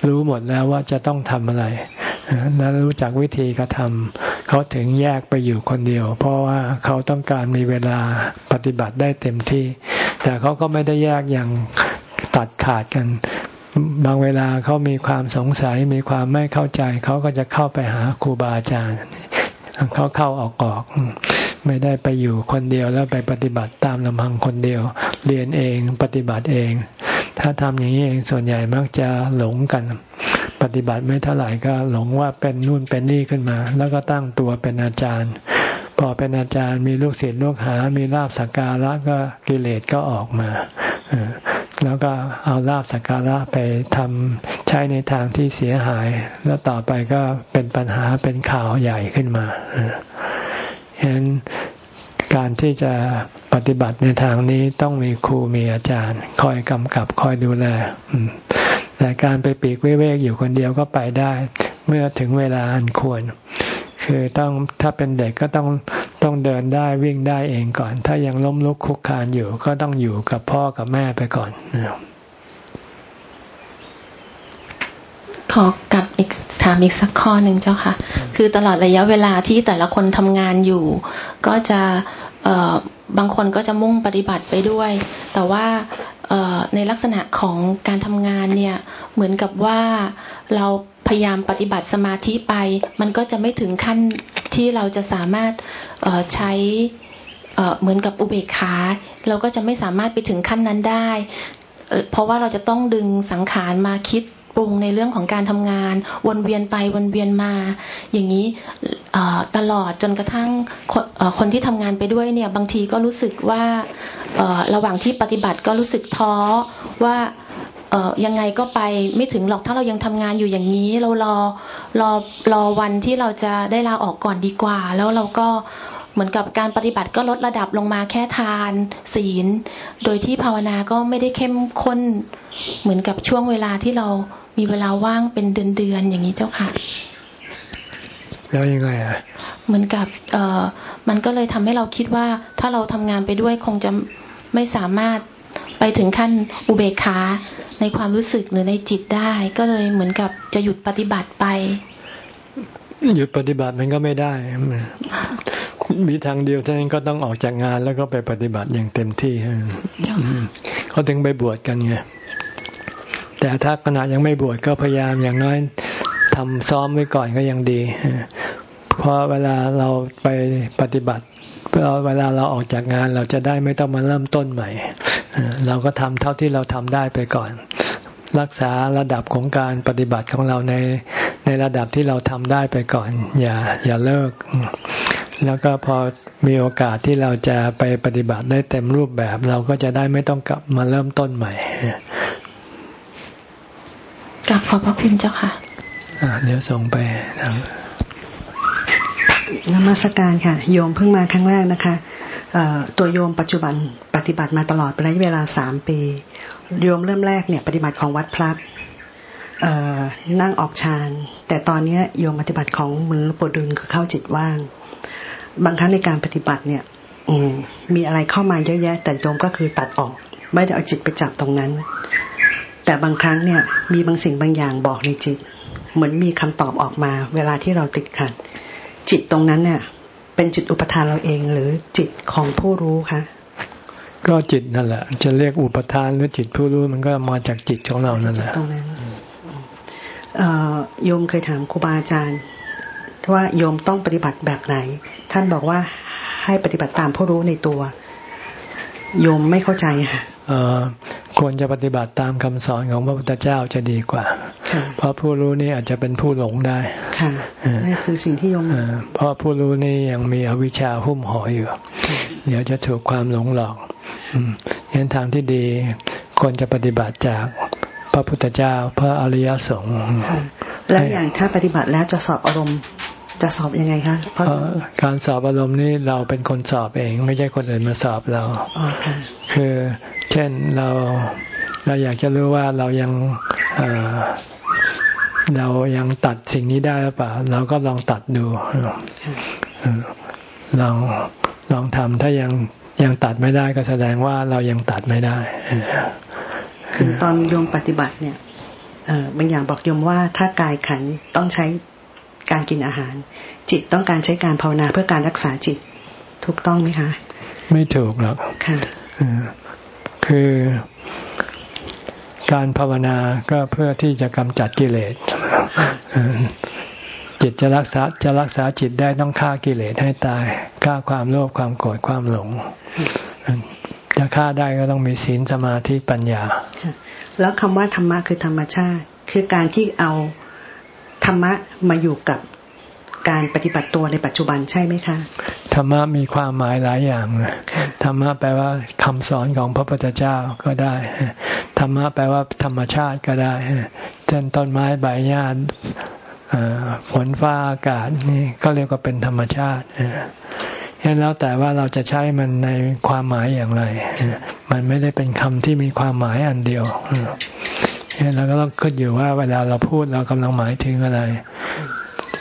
รู้หมดแล้วว่าจะต้องทำอะไรและรู้จักวิธีกระทำเขาถึงแยกไปอยู่คนเดียว เพราะว่าเขาต้องการมีเวลาปฏิบัติได้เต็มที่ แต่เขาก็ไม่ได้แยกอย่างตัดขาดกันบางเวลาเขามีความสงสัยมีความไม่เข้าใจ เขาก็จะเข้าไปหาครูบาอาจารย์ เขาเข้าออกออก ไม่ได้ไปอยู่คนเดียวแล้วไปปฏิบัติตามลำพังคนเดียว เรียนเองปฏิบัติเอง ถ้าทำอย่างนี้เองส่วนใหญ่มักจะหลงกัน ปฏิบัติไม่เท่าไหร่ก็หลงว่าเป็นนู่นเป็นนี่ขึ้นมา แล้วก็ตั้งตัวเป็นอาจารย์ พอเป็นอาจารย์มีลูกศิษย์ลูกหา มีลาบสักการะก็กิเลสก็ออกมา แล้วก็เอาลาบสักการะไปทำใช้ในทางที่เสียหาย แล้วต่อไปก็เป็นปัญหาเป็นข่าวใหญ่ขึ้นมาฉะนั้นการที่จะปฏิบัติในทางนี้ต้องมีครูมีอาจารย์ คอยกำกับคอยดูแลแต่การไปปีกเว้กอยู่คนเดียวก็ไปได้ เมื่อถึงเวลาอันควร คือต้องถ้าเป็นเด็กก็ต้อง ต้องเดินได้วิ่งได้เองก่อน ถ้ายังล้มลุกคุกคานอยู่ ก็ต้องอยู่กับพ่อกับแม่ไปก่อนขอกลับอีกถามอีกสักข้อหนึ่งเจ้าค่ะ คือตลอดระยะเวลาที่แต่ละคนทำงานอยู่ ก็จะบางคนก็จะมุ่งปฏิบัติไปด้วย แต่ว่า ในลักษณะของการทำงานเนี่ยเหมือนกับว่าเราพยายามปฏิบัติสมาธิไป มันก็จะไม่ถึงขั้นที่เราจะสามารถใช้เหมือนกับอุเบกขา เราก็จะไม่สามารถไปถึงขั้นนั้นได้ เพราะว่าเราจะต้องดึงสังขารมาคิด ปรุงในเรื่องของการทำงาน วนเวียนไปวนเวียนมา อย่างนี้ตลอดจนกระทั่งคนที่ทำงานไปด้วยเนี่ยบางทีก็รู้สึกว่าระหว่างที่ปฏิบัติก็รู้สึกท้อว่ายังไงก็ไปไม่ถึงหรอกถ้าเรายังทำงานอยู่อย่างนี้ เรารอรอรอวันที่เราจะได้ลาออกก่อนดีกว่า แล้วเราก็เหมือนกับการปฏิบัติก็ลดระดับลงมาแค่ทานศีล โดยที่ภาวนาก็ไม่ได้เข้มข้นเหมือนกับช่วงเวลาที่เรา มีเวลาว่างเป็นเดือนๆอย่างนี้เจ้าค่ะ แล้วยังไงอะเหมือนกับเอ่อมันก็เลยทำให้เราคิดว่า ถ้าเราทำงานไปด้วยคงจะไม่สามารถไปถึงขั้นอุเบกขาในความรู้สึกหรือในจิตได้ ก็เลยเหมือนกับจะหยุดปฏิบัติไป หยุดปฏิบัติมันก็ไม่ได้ มีทางเดียวเท่านั้นก็ต้องออกจากงานแล้วก็ไปปฏิบัติอย่างเต็มที่เขาถึงไปบวชกันไง แต่ถ้าขณะยังไม่บวชก็พยายามอย่างน้อยทำซ้อมไว้ก่อนก็ยังดี เพราะเวลาเราไปปฏิบัติเราเวลาเราออกจากงานเราจะได้ไม่ต้องมาเริ่มต้นใหม่ เราก็ทำเท่าที่เราทำได้ไปก่อน รักษาระดับของการปฏิบัติของเราในในระดับที่เราทำได้ไปก่อน อย่าอย่าเลิก แล้วก็พอมีโอกาสที่เราจะไปปฏิบัติได้เต็มรูปแบบ เราก็จะได้ไม่ต้องกลับมาเริ่มต้นใหม่ กลับขอบพระคุณเจ้าค่ะเดี๋ยวส่งไปทางนมัสการค่ะ โยมเพิ่งมาครั้งแรกนะคะตัวโยมปัจจุบันปฏิบัติมาตลอดเป็นระยะเวลาสามปี โยมเริ่มแรกเนี่ยปฏิบัติของวัดพระนั่งออกฌานแต่ตอนนี้โยมปฏิบัติของมุลปดุลคือเข้าจิตว่าง บางครั้งในการปฏิบัติเนี่ยมีอะไรเข้ามาเยอะแยะ แต่โยมก็คือตัดออก ไม่ได้เอาจิตไปจับตรงนั้น แต่บางครั้งเนี่ย มีบางสิ่งบางอย่างบอกในจิต เหมือนมีคำตอบออกมา เวลาที่เราติดขัด จิตตรงนั้นเนี่ย เป็นจิตอุปทานเราเองหรือจิตของผู้รู้คะก็จิตนั่นแหละ จะเรียกอุปทานหรือจิตผู้รู้มันก็มาจากจิตของเรานั่นแหละตรงนั้นโยมเคยถามครูบาอาจารย์ว่าโยมต้องปฏิบัติแบบไหน ท่านบอกว่าให้ปฏิบัติตามผู้รู้ในตัว โยมไม่เข้าใจค่ะ ควรจะปฏิบัติตามคำสอนของพระพุทธเจ้าจะดีกว่า เพราะผู้รู้นี่อาจจะเป็นผู้หลงได้ค่ะนั่นคือสิ่งที่ยมเพราะผู้รู้นี่ยังมีอวิชชาหุ้มห่ออยู่ เดี๋ยวจะถูกความหลงหลอกยันทางที่ดีควรจะปฏิบัติจากพระพุทธเจ้าพระอริยสงฆ์แล้วอย่างถ้าปฏิบัติแล้วจะสอบอารมณ์ จะสอบยังไงคะเพราะการสอบอารมณ์นี่เราเป็นคนสอบเอง ไม่ใช่คนอื่นมาสอบเราคือเช่นเราเราอยากจะรู้ว่าเรายังเรายังตัดสิ่งนี้ได้หรือเปล่า เราก็ลองตัดดูลองลองทำถ้ายังยังตัดไม่ได้ก็แสดงว่าเรายังตัดไม่ได้คือตอนโยมปฏิบัติเนี่ยบางอย่างบอกโยมว่าถ้ากายขันต้องใช้ การกินอาหาร จิตต้องการใช้การภาวนาเพื่อการรักษาจิต ถูกต้องไหมคะ ไม่ถูกหรอกค่ะคือการภาวนาก็เพื่อที่จะกำจัดกิเลสจิตจะรักษาจะรักษาจิตได้ต้องฆ่ากิเลสให้ตายฆ่าความโลภความโกรธความหลง จะฆ่าได้ก็ต้องมีศีลสมาธิปัญญา แล้วคำว่าธรรมะคือธรรมชาติ คือการที่เอา ธรรมะมาอยู่กับการปฏิบัติตัวในปัจจุบันใช่ไหมคะธรรมะมีความหมายหลายอย่างธรรมะแปลว่าคำสอนของพระพุทธเจ้าก็ได้ธรรมะแปลว่าธรรมชาติก็ได้เช่นต้นไม้ใบหญ้าฝนฟ้าอากาศนี่ก็เรียกว่าเป็นธรรมชาติฉะนั้นแล้วแต่ว่าเราจะใช้มันในความหมายอย่างไร มันไม่ได้เป็นคำที่มีความหมายอันเดียว เราก็ต้องคิดอยู่ว่าเวลาเราพูดเรากำลังหมายถึงอะไร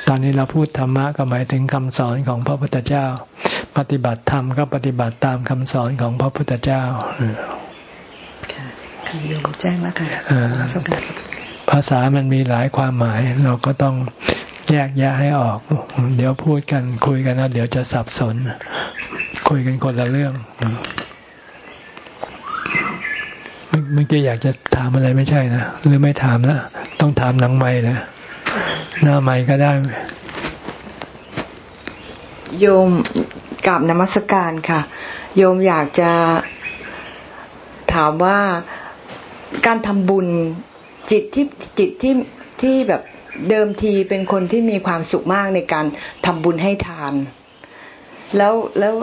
ตอนนี้เราพูดธรรมะก็หมายถึงคำสอนของพระพุทธเจ้า ปฏิบัติธรรมก็ปฏิบัติตามคำสอนของพระพุทธเจ้าค่ะโยมแจ้งแล้วค่ะภาษามันมีหลายความหมาย เราก็ต้องแยกแยะให้ออก เดี๋ยวพูดกันคุยกันแล้วเดี๋ยวจะสับสน คุยกันคนละเรื่อง เมื่อกี้อยากจะถามอะไรไม่ใช่นะหรือไม่ถามนะต้องถามหนังไม้นะหน้าไม้ก็ได้ โยมกับนมัสการค่ะ โยมอยากจะถามว่าการทำบุญจิตที่จิตที่ที่แบบเดิมทีเป็นคนที่มีความสุขมากในการทำบุญให้ทาน แล้วแล้ว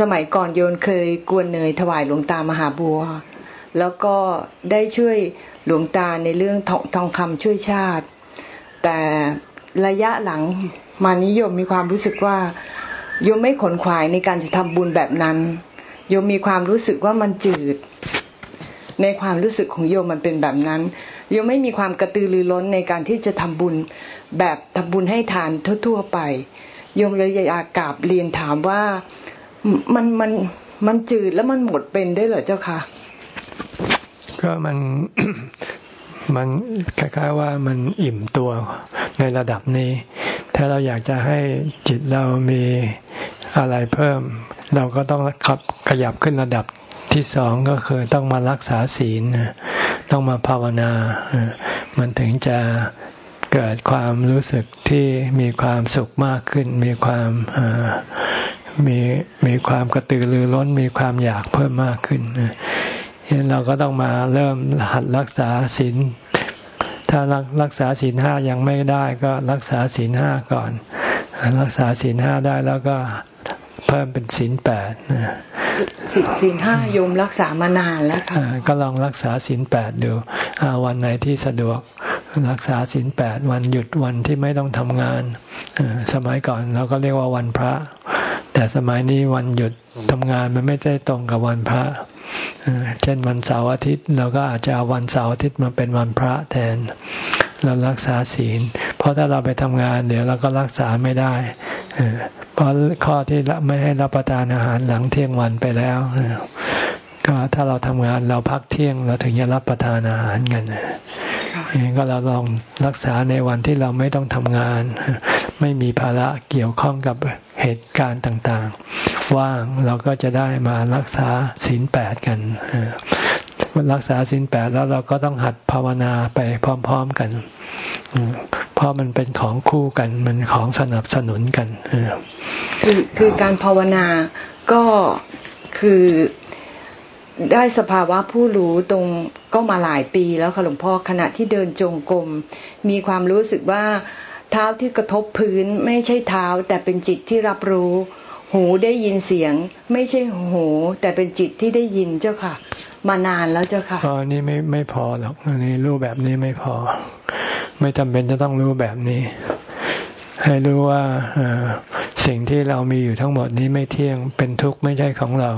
สมัยก่อนโยนเคยกวนเนยถวายหลวงตามหาบัว แล้วก็ได้ช่วยหลวงตาในเรื่องทองทองคำช่วยชาติ แต่ระยะหลังมานิยมมีความรู้สึกว่าโยมไม่ขนขวายในการจะทำบุญแบบนั้นโยมมีความรู้สึกว่ามันจืด ในความรู้สึกของโยมมันเป็นแบบนั้นโยมไม่มีความกระตือรือร้นในการที่จะทำบุญแบบทำบุญให้ทานทั่ว ๆ ไปโยมเลยอยากกราบเรียนถามว่ามันมันมันจืดแล้วมันหมดเป็นได้เหรอเจ้าค่ะ ก็มันมันคล้ายๆว่ามันอิ่มตัวในระดับนี้ ถ้าเราอยากจะให้จิตเรามีอะไรเพิ่ม เราก็ต้องขับขยับขึ้นระดับที่สองก็คือต้องมารักษาศีล ต้องมาภาวนา มันถึงจะเกิดความรู้สึกที่มีความสุขมากขึ้น มีความมีมีความกระตือรือร้น มีความอยากเพิ่มมากขึ้น เห็นเราก็ต้องมาเริ่มหัดรักษาศีลถ้ารักรักษาศีลห้ายังไม่ได้ก็รักษาศีลห้าก่อน รักษาศีลห้าได้แล้วก็เพิ่มเป็นศีลแปดศีลห้าโยมรักษามานานแล้วค่ะก็ลองรักษาศีลแปดดูวันไหนที่สะดวกรักษาศีลแปดวันหยุดวันที่ไม่ต้องทำงานสมัยก่อนเราก็เรียกว่าวันพระ แต่สมัยนี้วันหยุดทำงานมันไม่ได้ตรงกับวันพระเช่นวันเสาร์อาทิตย์เราก็อาจจะเอาวันเสาร์อาทิตย์มาเป็นวันพระแทน เรารักษาศีล เพราะถ้าเราไปทำงาน เดี๋ยวเราก็รักษาไม่ได้เพราะข้อที่ไม่ให้รับประทานอาหารหลังเที่ยงวันไปแล้วก็ถ้าเราทำงานเราพักเที่ยงเราถึงจะรับประทานอาหารกัน ก็เราลองรักษาในวันที่เราไม่ต้องทำงาน ไม่มีภาระเกี่ยวข้องกับเหตุการณ์ต่างๆ ว่างเราก็จะได้มารักษาศีลแปดกันรักษาศีลแปดแล้วเราก็ต้องหัดภาวนาไปพร้อม ๆกันเพราะมันเป็นของคู่กัน มันของสนับสนุนกันคือคือการภาวนาก็คือ ได้สภาวะผู้รู้ตรงก็มาหลายปีแล้วค่ะหลวงพ่อขณะที่เดินจงกรมมีความรู้สึกว่าเท้าที่กระทบพื้นไม่ใช่เท้าแต่เป็นจิตที่รับรู้ หูได้ยินเสียง ไม่ใช่หู แต่เป็นจิตที่ได้ยินเจ้าค่ะ มานานแล้วเจ้าค่ะอ๋อนี่ไม่ไม่พอหรอกอันนี้รู้แบบนี้ไม่พอ ไม่จำเป็นจะต้องรู้แบบนี้ ให้รู้ว่าสิ่งที่เรามีอยู่ทั้งหมดนี้ไม่เที่ยงเป็นทุกข์ไม่ใช่ของเรา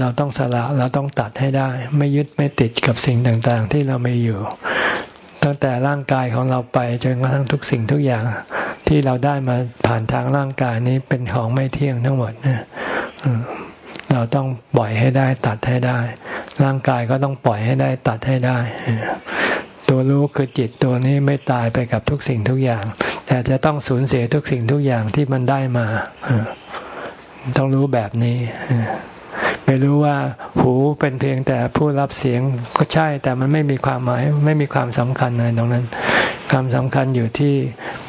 เราต้องสละเราต้องตัดให้ได้ ไม่ยึดไม่ติดกับสิ่งต่างๆ ที่เราไม่อยู่ ตั้งแต่ร่างกายของเราไปจนกระทั่งทุกสิ่งทุกอย่างที่เราได้มาผ่านทางร่างกายนี้เป็นของไม่เที่ยงทั้งหมดนะเราต้องปล่อยให้ได้ตัดให้ได้ ร่างกายก็ต้องปล่อยให้ได้ตัดให้ได้ ตัวรู้คือจิตตัวนี้ไม่ตายไปกับทุกสิ่งทุกอย่าง แต่จะต้องสูญเสียทุกสิ่งทุกอย่างที่มันได้มาต้องรู้แบบนี้ ไม่รู้ว่าหูเป็นเพียงแต่ผู้รับเสียงก็ใช่ แต่มันไม่มีความหมายไม่มีความสำคัญในตรงนั้นความสำคัญอยู่ที่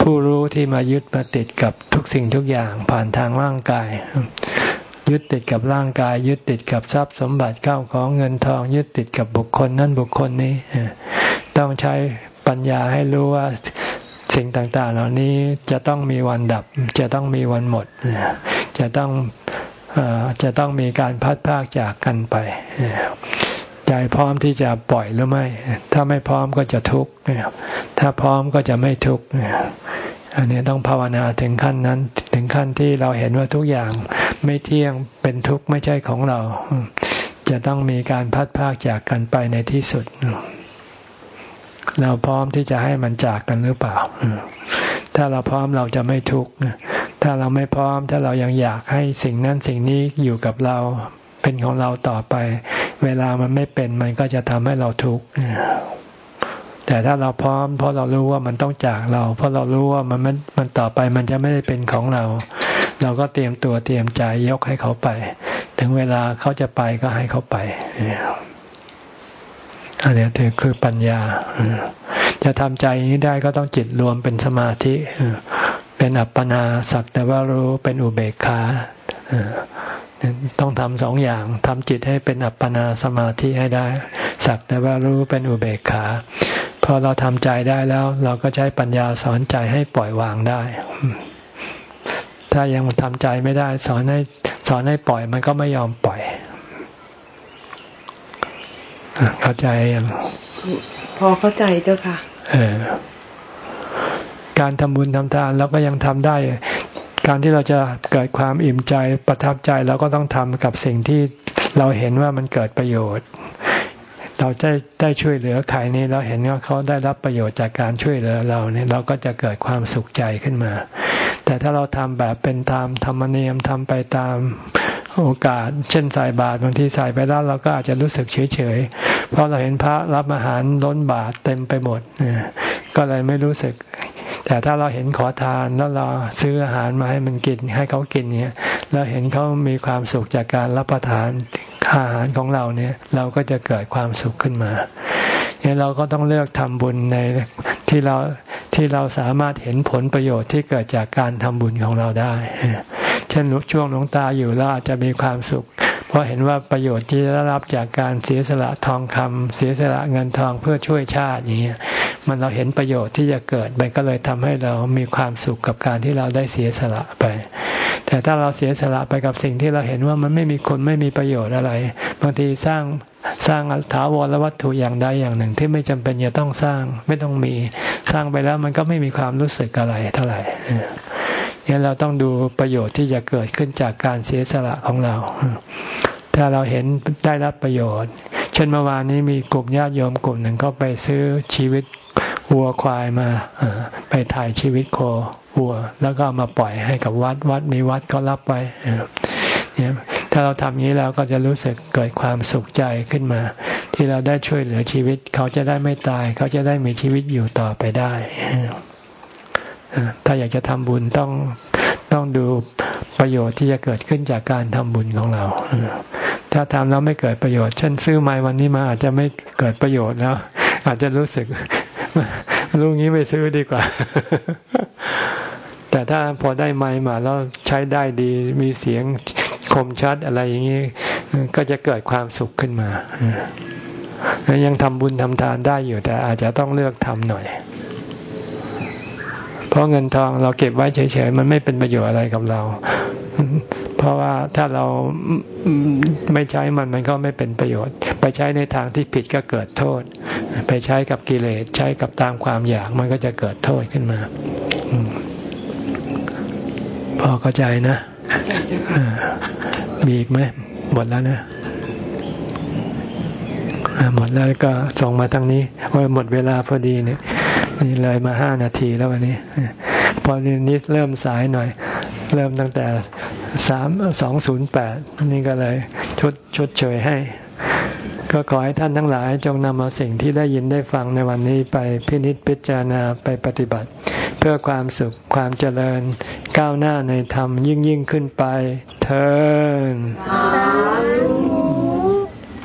ผู้รู้ที่มายึดมาติดกับทุกสิ่งทุกอย่างผ่านทางร่างกาย ยึดติดกับร่างกาย ยึดติดกับทรัพย์สมบัติเข้าของเงินทอง ยึดติดกับบุคคลนั่นบุคคลนี้ ต้องใช้ปัญญาให้รู้ว่าสิ่งต่างๆ เหล่านี้จะต้องมีวันดับ จะต้องมีวันหมด จะต้อง จะต้องมีการพัดพากจากกันไป ใจพร้อมที่จะปล่อยหรือไม่ ถ้าไม่พร้อมก็จะทุกข์ถ้าพร้อมก็จะไม่ทุกข์อันนี้ต้องภาวนาถึงขั้นนั้น ถึงขั้นที่เราเห็นว่าทุกอย่างไม่เที่ยงเป็นทุกข์ไม่ใช่ของเรา จะต้องมีการพัดพากจากกันไปในที่สุด เราพร้อมที่จะให้มันจากกันหรือเปล่า ถ้าเราพร้อมเราจะไม่ทุกข์ ถ้าเราไม่พร้อม ถ้าเรายังอยากให้สิ่งนั้นสิ่งนี้อยู่กับเราเป็นของเราต่อไป เวลามันไม่เป็นมันก็จะทำให้เราทุกข์แต่ถ้าเราพร้อม เพราะเรารู้ว่ามันต้องจากเรา เพราะเรารู้ว่ามันมันมันต่อไปมันจะไม่ได้เป็นของเรา เราก็เตรียมตัวเตรียมใจยกให้เขาไป ถึงเวลาเขาจะไปก็ให้เขาไป อันนี้ถือคือปัญญา จะทำใจอย่างนี้ได้ก็ต้องจิตรวมเป็นสมาธิ เป็นอัปปนาสักแต่ว่ารู้เป็นอุเบกขาต้องทำสองอย่างทำจิตให้เป็นอัปปนาสมาธิให้ได้ สักแต่ว่ารู้เป็นอุเบกขาพอเราทำใจได้แล้ว เราก็ใช้ปัญญาสอนใจให้ปล่อยวางได้ ถ้ายังทำใจไม่ได้ สอนให้สอนให้ปล่อยมันก็ไม่ยอมปล่อย เข้าใจยังพอเข้าใจเจ้าค่ะเออการทำบุญทำทานเราก็ยังทำได้ การที่เราจะเกิดความอิ่มใจประทับใจเราก็ต้องทำกับสิ่งที่เราเห็นว่ามันเกิดประโยชน์ เราได้ได้ช่วยเหลือใครนี้เราเห็นว่าเขาได้รับประโยชน์จากการช่วยเหลือเราเนี่ยเราก็จะเกิดความสุขใจขึ้นมา แต่ถ้าเราทำแบบเป็นตามธรรมเนียมทำไปตาม โอกาส เช่นใส่บาตรบางทีใส่ไปแล้วเราก็อาจจะรู้สึกเฉยเฉยเพราะเราเห็นพระรับอาหารล้นบาตรเต็มไปหมดก็เลยไม่รู้สึก แต่ถ้าเราเห็นขอทานแล้วเราซื้ออาหารมาให้มันกินให้เขากินเนี่ยเราเห็นเขามีความสุขจากการรับประทานอาหารของเราเนี่ย เราก็จะเกิดความสุขขึ้นมาเนี่ยเราก็ต้องเลือกทำบุญในที่เราที่เราสามารถเห็นผลประโยชน์ที่เกิดจากการทำบุญของเราได้ เช่นช่วงหลวงตาอยู่แล้วอาจจะมีความสุข เพราะเห็นว่าประโยชน์ที่ได้รับจากการเสียสละทองคำเสียสละเงินทองเพื่อช่วยชาติอย่างเงี้ยมันเราเห็นประโยชน์ที่จะเกิดมันก็เลยทำให้เรามีความสุขกับการที่เราได้เสียสละไป แต่ถ้าเราเสียสละไปกับสิ่งที่เราเห็นว่ามันไม่มีคนไม่มีประโยชน์อะไร บางทีสร้างสร้างถาวรวัตถุอย่างใดอย่างหนึ่งที่ไม่จำเป็นจะต้องสร้างไม่ต้องมี สร้างไปแล้วมันก็ไม่มีความรู้สึกอะไรเท่าไหร่ เนี่ยเราต้องดูประโยชน์ที่จะเกิดขึ้นจากการเสียสละของเรา ถ้าเราเห็นได้รับประโยชน์ เช่นเมื่อวานนี้มีกลุ่มญาติโยมกลุ่มหนึ่งก็ไปซื้อชีวิตวัวควายมาไปถ่ายชีวิตโควัว แล้วก็มาปล่อยให้กับวัดวัดมีวัดก็รับไว้เนี่ยถ้าเราทำนี้แล้วก็จะรู้สึกเกิดความสุขใจขึ้นมา ที่เราได้ช่วยเหลือชีวิต เขาจะได้ไม่ตาย เขาจะได้มีชีวิตอยู่ต่อไปได้ ถ้าอยากจะทำบุญต้องต้องดูประโยชน์ที่จะเกิดขึ้นจากการทำบุญของเรา ถ้าทำแล้วไม่เกิดประโยชน์ เช่นซื้อไม้วันนี้มาอาจจะไม่เกิดประโยชน์แล้ว อาจจะรู้สึกลูกนี้ไม่ซื้อดีกว่า แต่ถ้าพอได้ไม้มาแล้วใช้ได้ดี มีเสียงคมชัดอะไรอย่างนี้ ก็จะเกิดความสุขขึ้นมา ยังทำบุญทำทานได้อยู่แต่อาจจะต้องเลือกทำหน่อย เพราะเงินทองเราเก็บไว้เฉยๆมันไม่เป็นประโยชน์อะไรกับเรา เพราะว่าถ้าเราไม่ใช้มันมันก็ไม่เป็นประโยชน์ ไปใช้ในทางที่ผิดก็เกิดโทษ ไปใช้กับกิเลสใช้กับตามความอยากมันก็จะเกิดโทษขึ้นมาพอเข้าใจนะมีอีกไหมหมดแล้วนะหมดแล้วก็ส่งมาทางนี้ว่าหมดเวลาพอดีเนี่ย นี่เลยมาห้านาทีแล้ววันนี้ พอนี้เริ่มสายหน่อย เริ่มตั้งแต่สามสองศูนย์แปดนี่ก็เลยชดชดเชยให้ ก็ขอให้ท่านทั้งหลายจงนำเอาสิ่งที่ได้ยินได้ฟังในวันนี้ไปพินิจพิจารณาไปปฏิบัติ เพื่อความสุขความเจริญก้าวหน้าในธรรมยิ่งยิ่งขึ้นไปเธอ